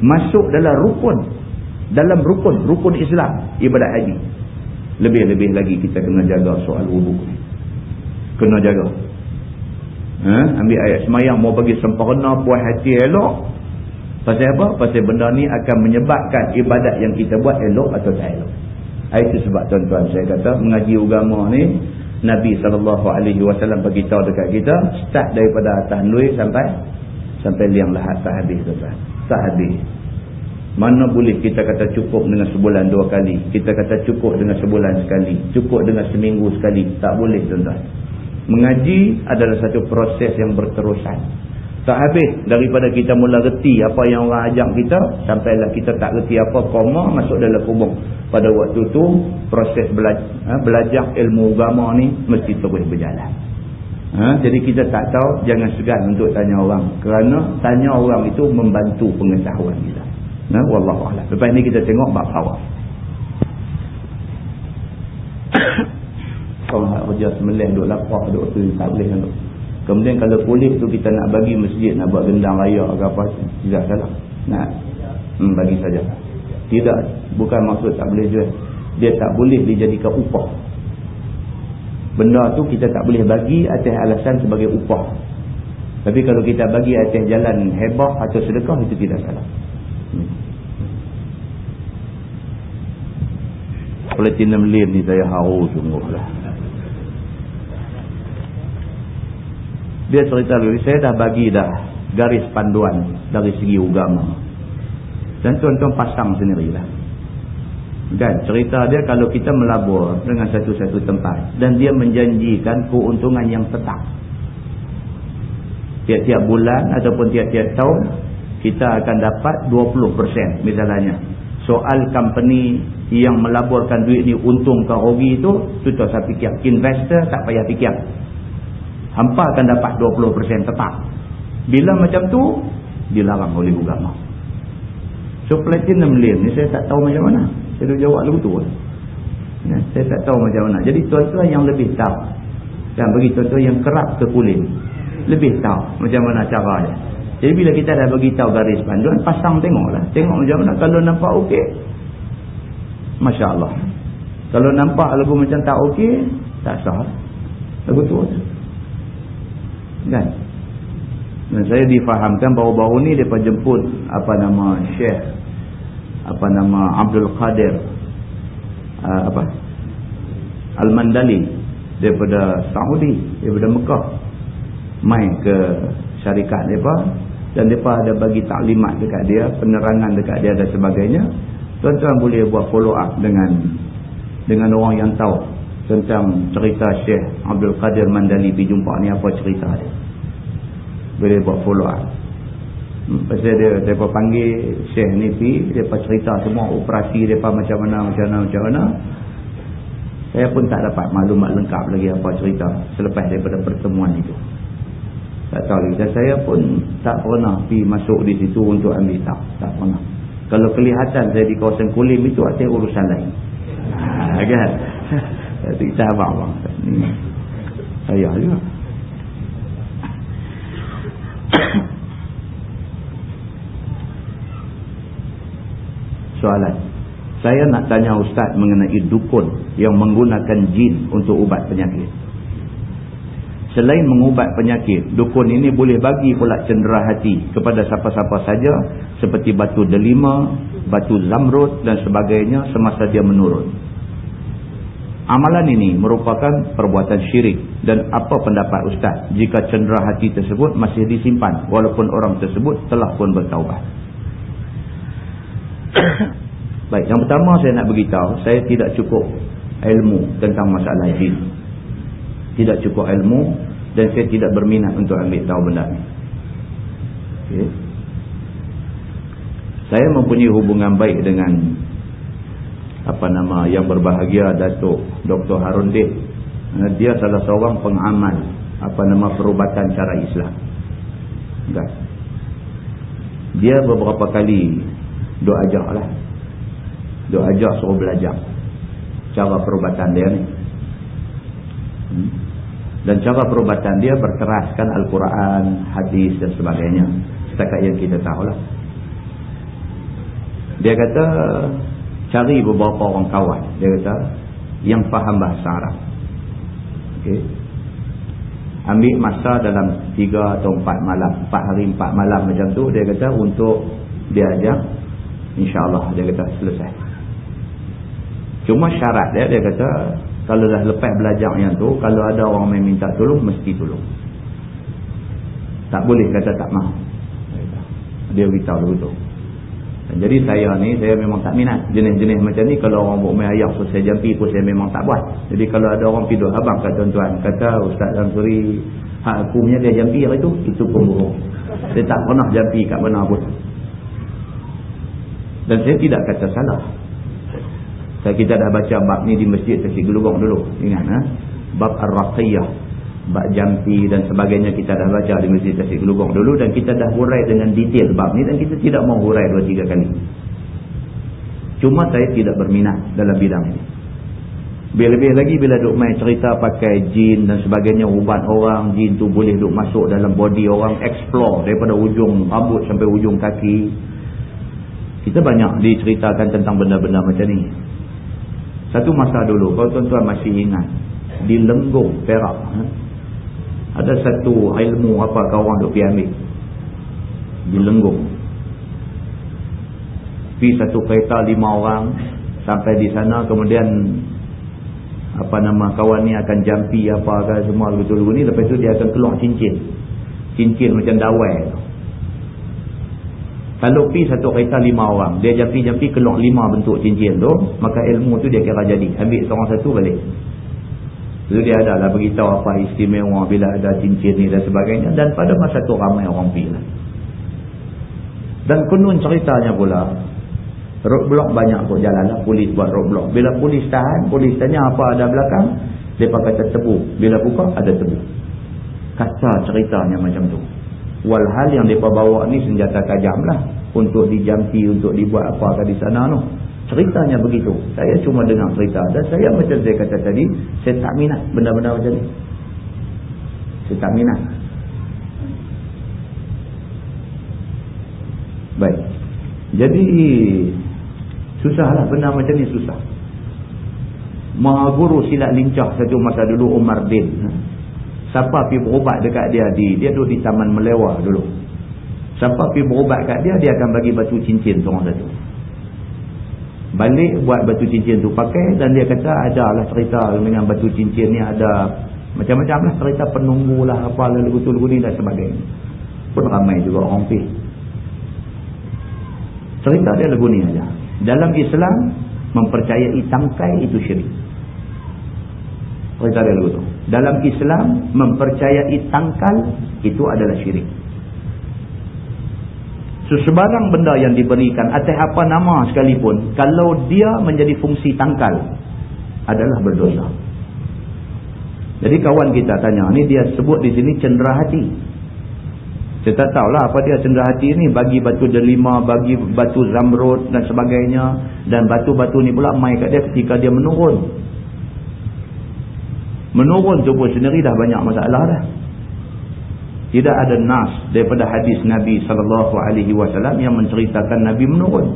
Masuk dalam rukun. Dalam rukun. Rukun Islam. Ibadat haji. Lebih-lebih lagi kita kena jaga soal wudhu ni. Kena jaga. Ha? Ambil ayat semayang mau bagi sempurna puas hati elok. Pasal apa? Pasal benda ni akan menyebabkan ibadat yang kita buat elok atau tak elok. Itu sebab tuan-tuan saya kata mengaji agama ni Nabi SAW beritahu dekat kita start daripada atas nui sampai sampai liang lahat tak habis tuan-tuan. Tak habis. Mana boleh kita kata cukup dengan sebulan dua kali. Kita kata cukup dengan sebulan sekali. Cukup dengan seminggu sekali. Tak boleh tuan-tuan. Mengaji adalah satu proses yang berterusan. Tak habis daripada kita mula reti apa yang orang ajak kita. Sampailah kita tak reti apa. Koma masuk dalam kubung. Pada waktu tu proses belajar, ha, belajar ilmu agama ni mesti terus berjalan. Ha, jadi kita tak tahu jangan segan untuk tanya orang. Kerana tanya orang itu membantu pengetahuan kita. Ha, Wallahualam. Lepas ni kita tengok bab tawaf. Kau nak kerja semelih duk lapar duk tu tak boleh duk. Kemudian kalau polis tu kita nak bagi masjid nak buat gendang raya ke apa tidak salah. Nak hmm, bagi saja. Tidak bukan maksud tak boleh jual. Dia tak boleh dijadikan upah. Benda tu kita tak boleh bagi atas alasan sebagai upah. Tapi kalau kita bagi atas jalan hebah atau sedekah itu tidak salah. Hmm. Platinum lane ni saya haru sungguh lah. Dia cerita lagi, saya dah bagi dah garis panduan dari segi agama. Dan tuan-tuan pasang sendirilah. Kan cerita dia kalau kita melabur dengan satu-satu tempat dan dia menjanjikan keuntungan yang tetap. Tiap-tiap bulan ataupun tiap-tiap tahun kita akan dapat 20% misalnya. Soal company yang melaburkan duit ni untung ke rugi itu, tu tak saya fikir. Investor tak payah fikir hampa akan dapat 20% tetap. Bila macam tu dilarang oleh agama. So platinum lane ni saya tak tahu macam mana. Saya dah jawab lagu tu ya, saya tak tahu macam mana. Jadi tuan-tuan yang lebih tahu dan bagi tuan-tuan yang kerap ke kulit. Lebih tahu macam mana cara dia. Jadi bila kita dah bagi tahu garis panduan pasang tengoklah. Tengok macam mana. Kalau nampak okey Masya Allah. Kalau nampak lagu macam tak okey tak sah. Lagu tu kan? Dan saya difahamkan bahawa-bahawa ni mereka jemput apa nama Syekh apa nama Abdul Qadir uh, apa? Al-Mandali daripada Saudi daripada Mekah. Mai ke syarikat mereka. Dan mereka ada bagi taklimat dekat dia penerangan dekat dia dan sebagainya. Tuan-tuan boleh buat follow up dengan dengan orang yang tahu tentang cerita Syekh Abdul Qadir Mandali pergi jumpa ni apa cerita dia? Boleh buat follow up. Hmm, pasal dia mereka panggil Syekh ni pergi mereka cerita semua operasi mereka macam mana macam mana macam mana. Saya pun tak dapat maklumat lengkap lagi apa cerita selepas daripada pertemuan itu. Tak tahu lagi. Dan saya pun tak pernah pergi masuk di situ untuk ambil tak tak pernah. Kalau kelihatan saya di kawasan Kulim itu ada urusan lain. Ha, kan? Kita abang-abang. Saya juga. Soalan. Saya nak tanya Ustaz mengenai dukun yang menggunakan jin untuk ubat penyakit. Selain mengubat penyakit, dukun ini boleh bagi pula cendera hati kepada siapa-siapa saja seperti batu delima, batu zamrud dan sebagainya semasa dia menurun. Amalan ini merupakan perbuatan syirik dan apa pendapat Ustaz jika cendera hati tersebut masih disimpan walaupun orang tersebut telah pun bertaubat. Baik, yang pertama saya nak beritahu, saya tidak cukup ilmu tentang masalah jin. Tidak cukup ilmu dan saya tidak berminat untuk ambil tahu benda ni. Okay. Saya mempunyai hubungan baik dengan apa nama yang berbahagia Datuk Dr. Harun Dek. Dia salah seorang pengamal apa nama perubatan cara Islam. Enggak. Dia beberapa kali doa ajaklah dia ajak suruh belajar cara perubatan dia ni hmm? dan cara perubatan dia berteraskan Al-Quran, hadis dan sebagainya setakat yang kita tahulah dia kata cari beberapa orang kawan dia kata yang faham bahasa Arab okay. ambil masa dalam 3 atau 4 malam 4 hari 4 malam macam tu dia kata untuk dia ajak insyaAllah dia kata selesai Cuma syarat dia, dia kata, kalau dah lepas belajar yang tu, kalau ada orang yang minta tolong, mesti tolong. Tak boleh kata tak mahu. Dia beritahu dulu tu. Jadi saya ni, saya memang tak minat. Jenis-jenis macam ni, kalau orang buat main ayah selesai jampi pun saya memang tak buat. Jadi kalau ada orang piduk abang kata tuan-tuan, kata Ustaz Suri, hak aku punya dia jampi hari tu, itu pun bohong. Saya tak pernah jampi kat mana pun. Dan saya tidak kata salah. Saya kita dah baca bab ni di masjid Tasik Gelugong dulu. Ingat ha? Bab Ar-Raqiyah. Bab Jampi dan sebagainya kita dah baca di masjid Tasik Gelugong dulu. Dan kita dah hurai dengan detail bab ni. Dan kita tidak mau hurai dua tiga kali. Cuma saya tidak berminat dalam bidang ini. Lebih-lebih lagi bila duk main cerita pakai jin dan sebagainya. Ubat orang. Jin tu boleh duk masuk dalam body orang. Explore daripada ujung rambut sampai ujung kaki. Kita banyak diceritakan tentang benda-benda macam ni. Satu masa dulu, kalau tuan-tuan masih ingat, di Lenggong, Perak, ha? Ada satu ilmu apa kau orang duk pergi ambil. Di Lenggong. Pergi satu kereta lima orang, sampai di sana, kemudian apa nama kawan ni akan jampi apa kan semua betul-betul ni, lepas tu dia akan keluar cincin. Cincin macam dawai kalau pi satu kereta lima orang, dia jampi-jampi keluar lima bentuk cincin tu, maka ilmu tu dia kira jadi. Ambil seorang satu balik. Lalu dia ada lah beritahu apa istimewa bila ada cincin ni dan sebagainya. Dan pada masa tu ramai orang pi lah. Dan kunun ceritanya pula, roadblock banyak pun jalan lah. Polis buat roadblock. Bila polis tahan, polis tanya apa ada belakang, dia kata tebu. Bila buka, ada tebu. Kata ceritanya macam tu. Walhal yang mereka bawa ni senjata tajam lah. Untuk dijampi, untuk dibuat apa di sana tu. Ceritanya begitu. Saya cuma dengar cerita. Dan saya macam saya kata tadi, saya tak minat benda-benda macam ni. Saya tak minat. Baik. Jadi, susahlah benda macam ni susah. Mahaguru silat lincah satu masa dulu Umar bin. Siapa pergi berubat dekat dia di dia duduk di taman melewah dulu. Siapa pergi berubat kat dia dia akan bagi batu cincin seorang satu. Balik buat batu cincin tu pakai dan dia kata ada lah cerita dengan batu cincin ni ada macam-macam lah cerita penunggu lah apa lah lugu-lugu ni dan sebagainya. Pun ramai juga orang pergi. Cerita dia lagu ni aja. Dalam Islam mempercayai tangkai itu syirik. Cerita dia lagu tu. Dalam Islam, mempercayai tangkal itu adalah syirik. Sesebarang benda yang diberikan atas apa nama sekalipun, kalau dia menjadi fungsi tangkal, adalah berdosa. Jadi kawan kita tanya, ni dia sebut di sini cendera hati. Saya tak tahulah apa dia cendera hati ni. Bagi batu delima, bagi batu zamrud dan sebagainya. Dan batu-batu ni pula mai kat dia ketika dia menurun. Menurun tu pun sendiri dah banyak masalah dah. Tidak ada nas daripada hadis Nabi SAW yang menceritakan Nabi menurun.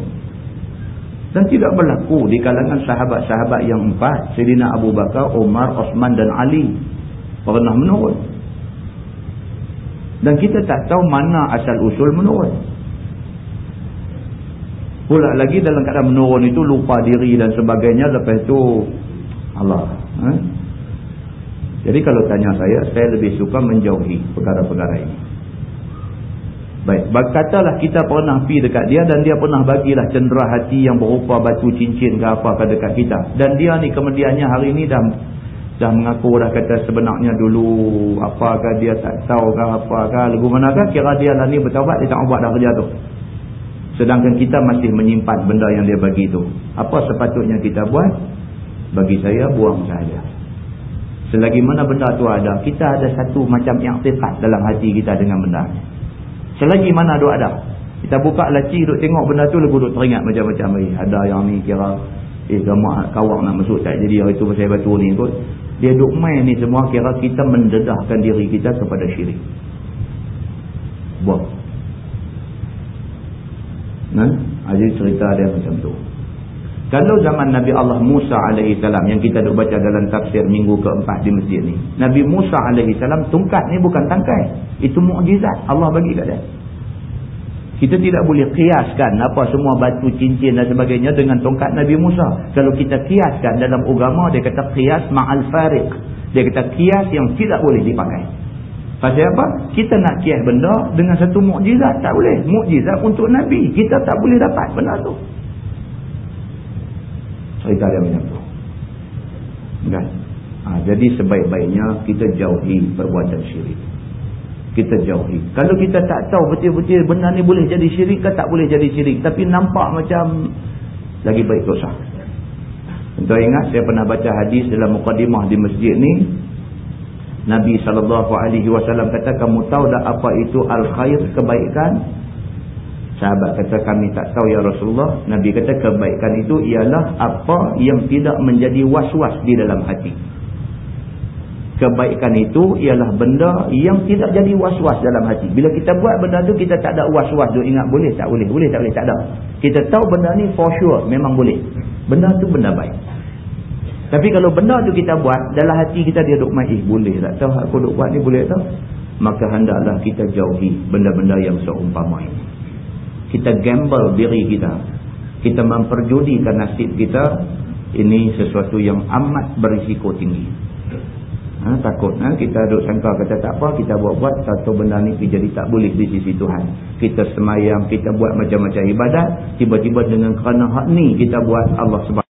Dan tidak berlaku di kalangan sahabat-sahabat yang empat. Sayyidina Abu Bakar, Umar, Osman dan Ali. Pernah menurun. Dan kita tak tahu mana asal usul menurun. Pula lagi dalam keadaan menurun itu lupa diri dan sebagainya. Lepas itu Allah. Eh? Jadi kalau tanya saya, saya lebih suka menjauhi perkara-perkara ini. Baik, katalah kita pernah pergi dekat dia dan dia pernah bagilah cendera hati yang berupa batu cincin ke apa ke dekat kita. Dan dia ni kemudiannya hari ini dah dah mengaku dah kata sebenarnya dulu apakah dia tak tahu ke apakah lagu manakah kira dia lah ni bertawabat dia tak buat dah kerja tu. Sedangkan kita masih menyimpan benda yang dia bagi tu. Apa sepatutnya kita buat? Bagi saya buang saja. Selagi mana benda tu ada, kita ada satu macam tepat dalam hati kita dengan benda. Selagi mana duk ada. Kita buka laci duk tengok benda tu lagu duk teringat macam-macam lagi. Ada yang ni kira eh gamak kawak nak masuk tak jadi hari tu pasal batu ni kot. Dia duk main ni semua kira kita mendedahkan diri kita kepada syirik. Buat. Nah, ada cerita dia macam tu. Kalau zaman Nabi Allah Musa salam yang kita duk baca dalam tafsir minggu keempat di masjid ni. Nabi Musa salam tungkat ni bukan tangkai. Itu mukjizat Allah bagi kat dia. Kita tidak boleh kiaskan apa semua batu cincin dan sebagainya dengan tongkat Nabi Musa. Kalau kita kiaskan dalam agama dia kata kias ma'al fariq. Dia kata kias yang tidak boleh dipakai. Pasal apa? Kita nak kias benda dengan satu mukjizat. Tak boleh. Mukjizat untuk Nabi. Kita tak boleh dapat benda tu. Cerita dia macam tu. Kan? Ha, jadi sebaik-baiknya kita jauhi perbuatan syirik kita jauhi. Kalau kita tak tahu betul-betul benda ni boleh jadi syirik ke tak boleh jadi syirik. Tapi nampak macam lagi baik dosa. Untuk ingat saya pernah baca hadis dalam mukadimah di masjid ni. Nabi SAW kata kamu tahu tak apa itu al-khair kebaikan? Sahabat kata kami tak tahu ya Rasulullah. Nabi kata kebaikan itu ialah apa yang tidak menjadi was-was di dalam hati kebaikan itu ialah benda yang tidak jadi was-was dalam hati. Bila kita buat benda tu kita tak ada was-was tu ingat boleh tak boleh, boleh tak boleh, tak ada. Kita tahu benda ni for sure memang boleh. Benda tu benda baik. Tapi kalau benda tu kita buat dalam hati kita dia duk eh boleh tak tahu aku duk buat ni boleh tak? Maka hendaklah kita jauhi benda-benda yang seumpama ini. Kita gamble diri kita. Kita memperjudikan nasib kita ini sesuatu yang amat berisiko tinggi ha, takut ha? kita duduk sangka kata tak apa kita buat-buat satu benda ni jadi tak boleh di sisi Tuhan kita semayang kita buat macam-macam ibadat tiba-tiba dengan kerana hak ni kita buat Allah sebab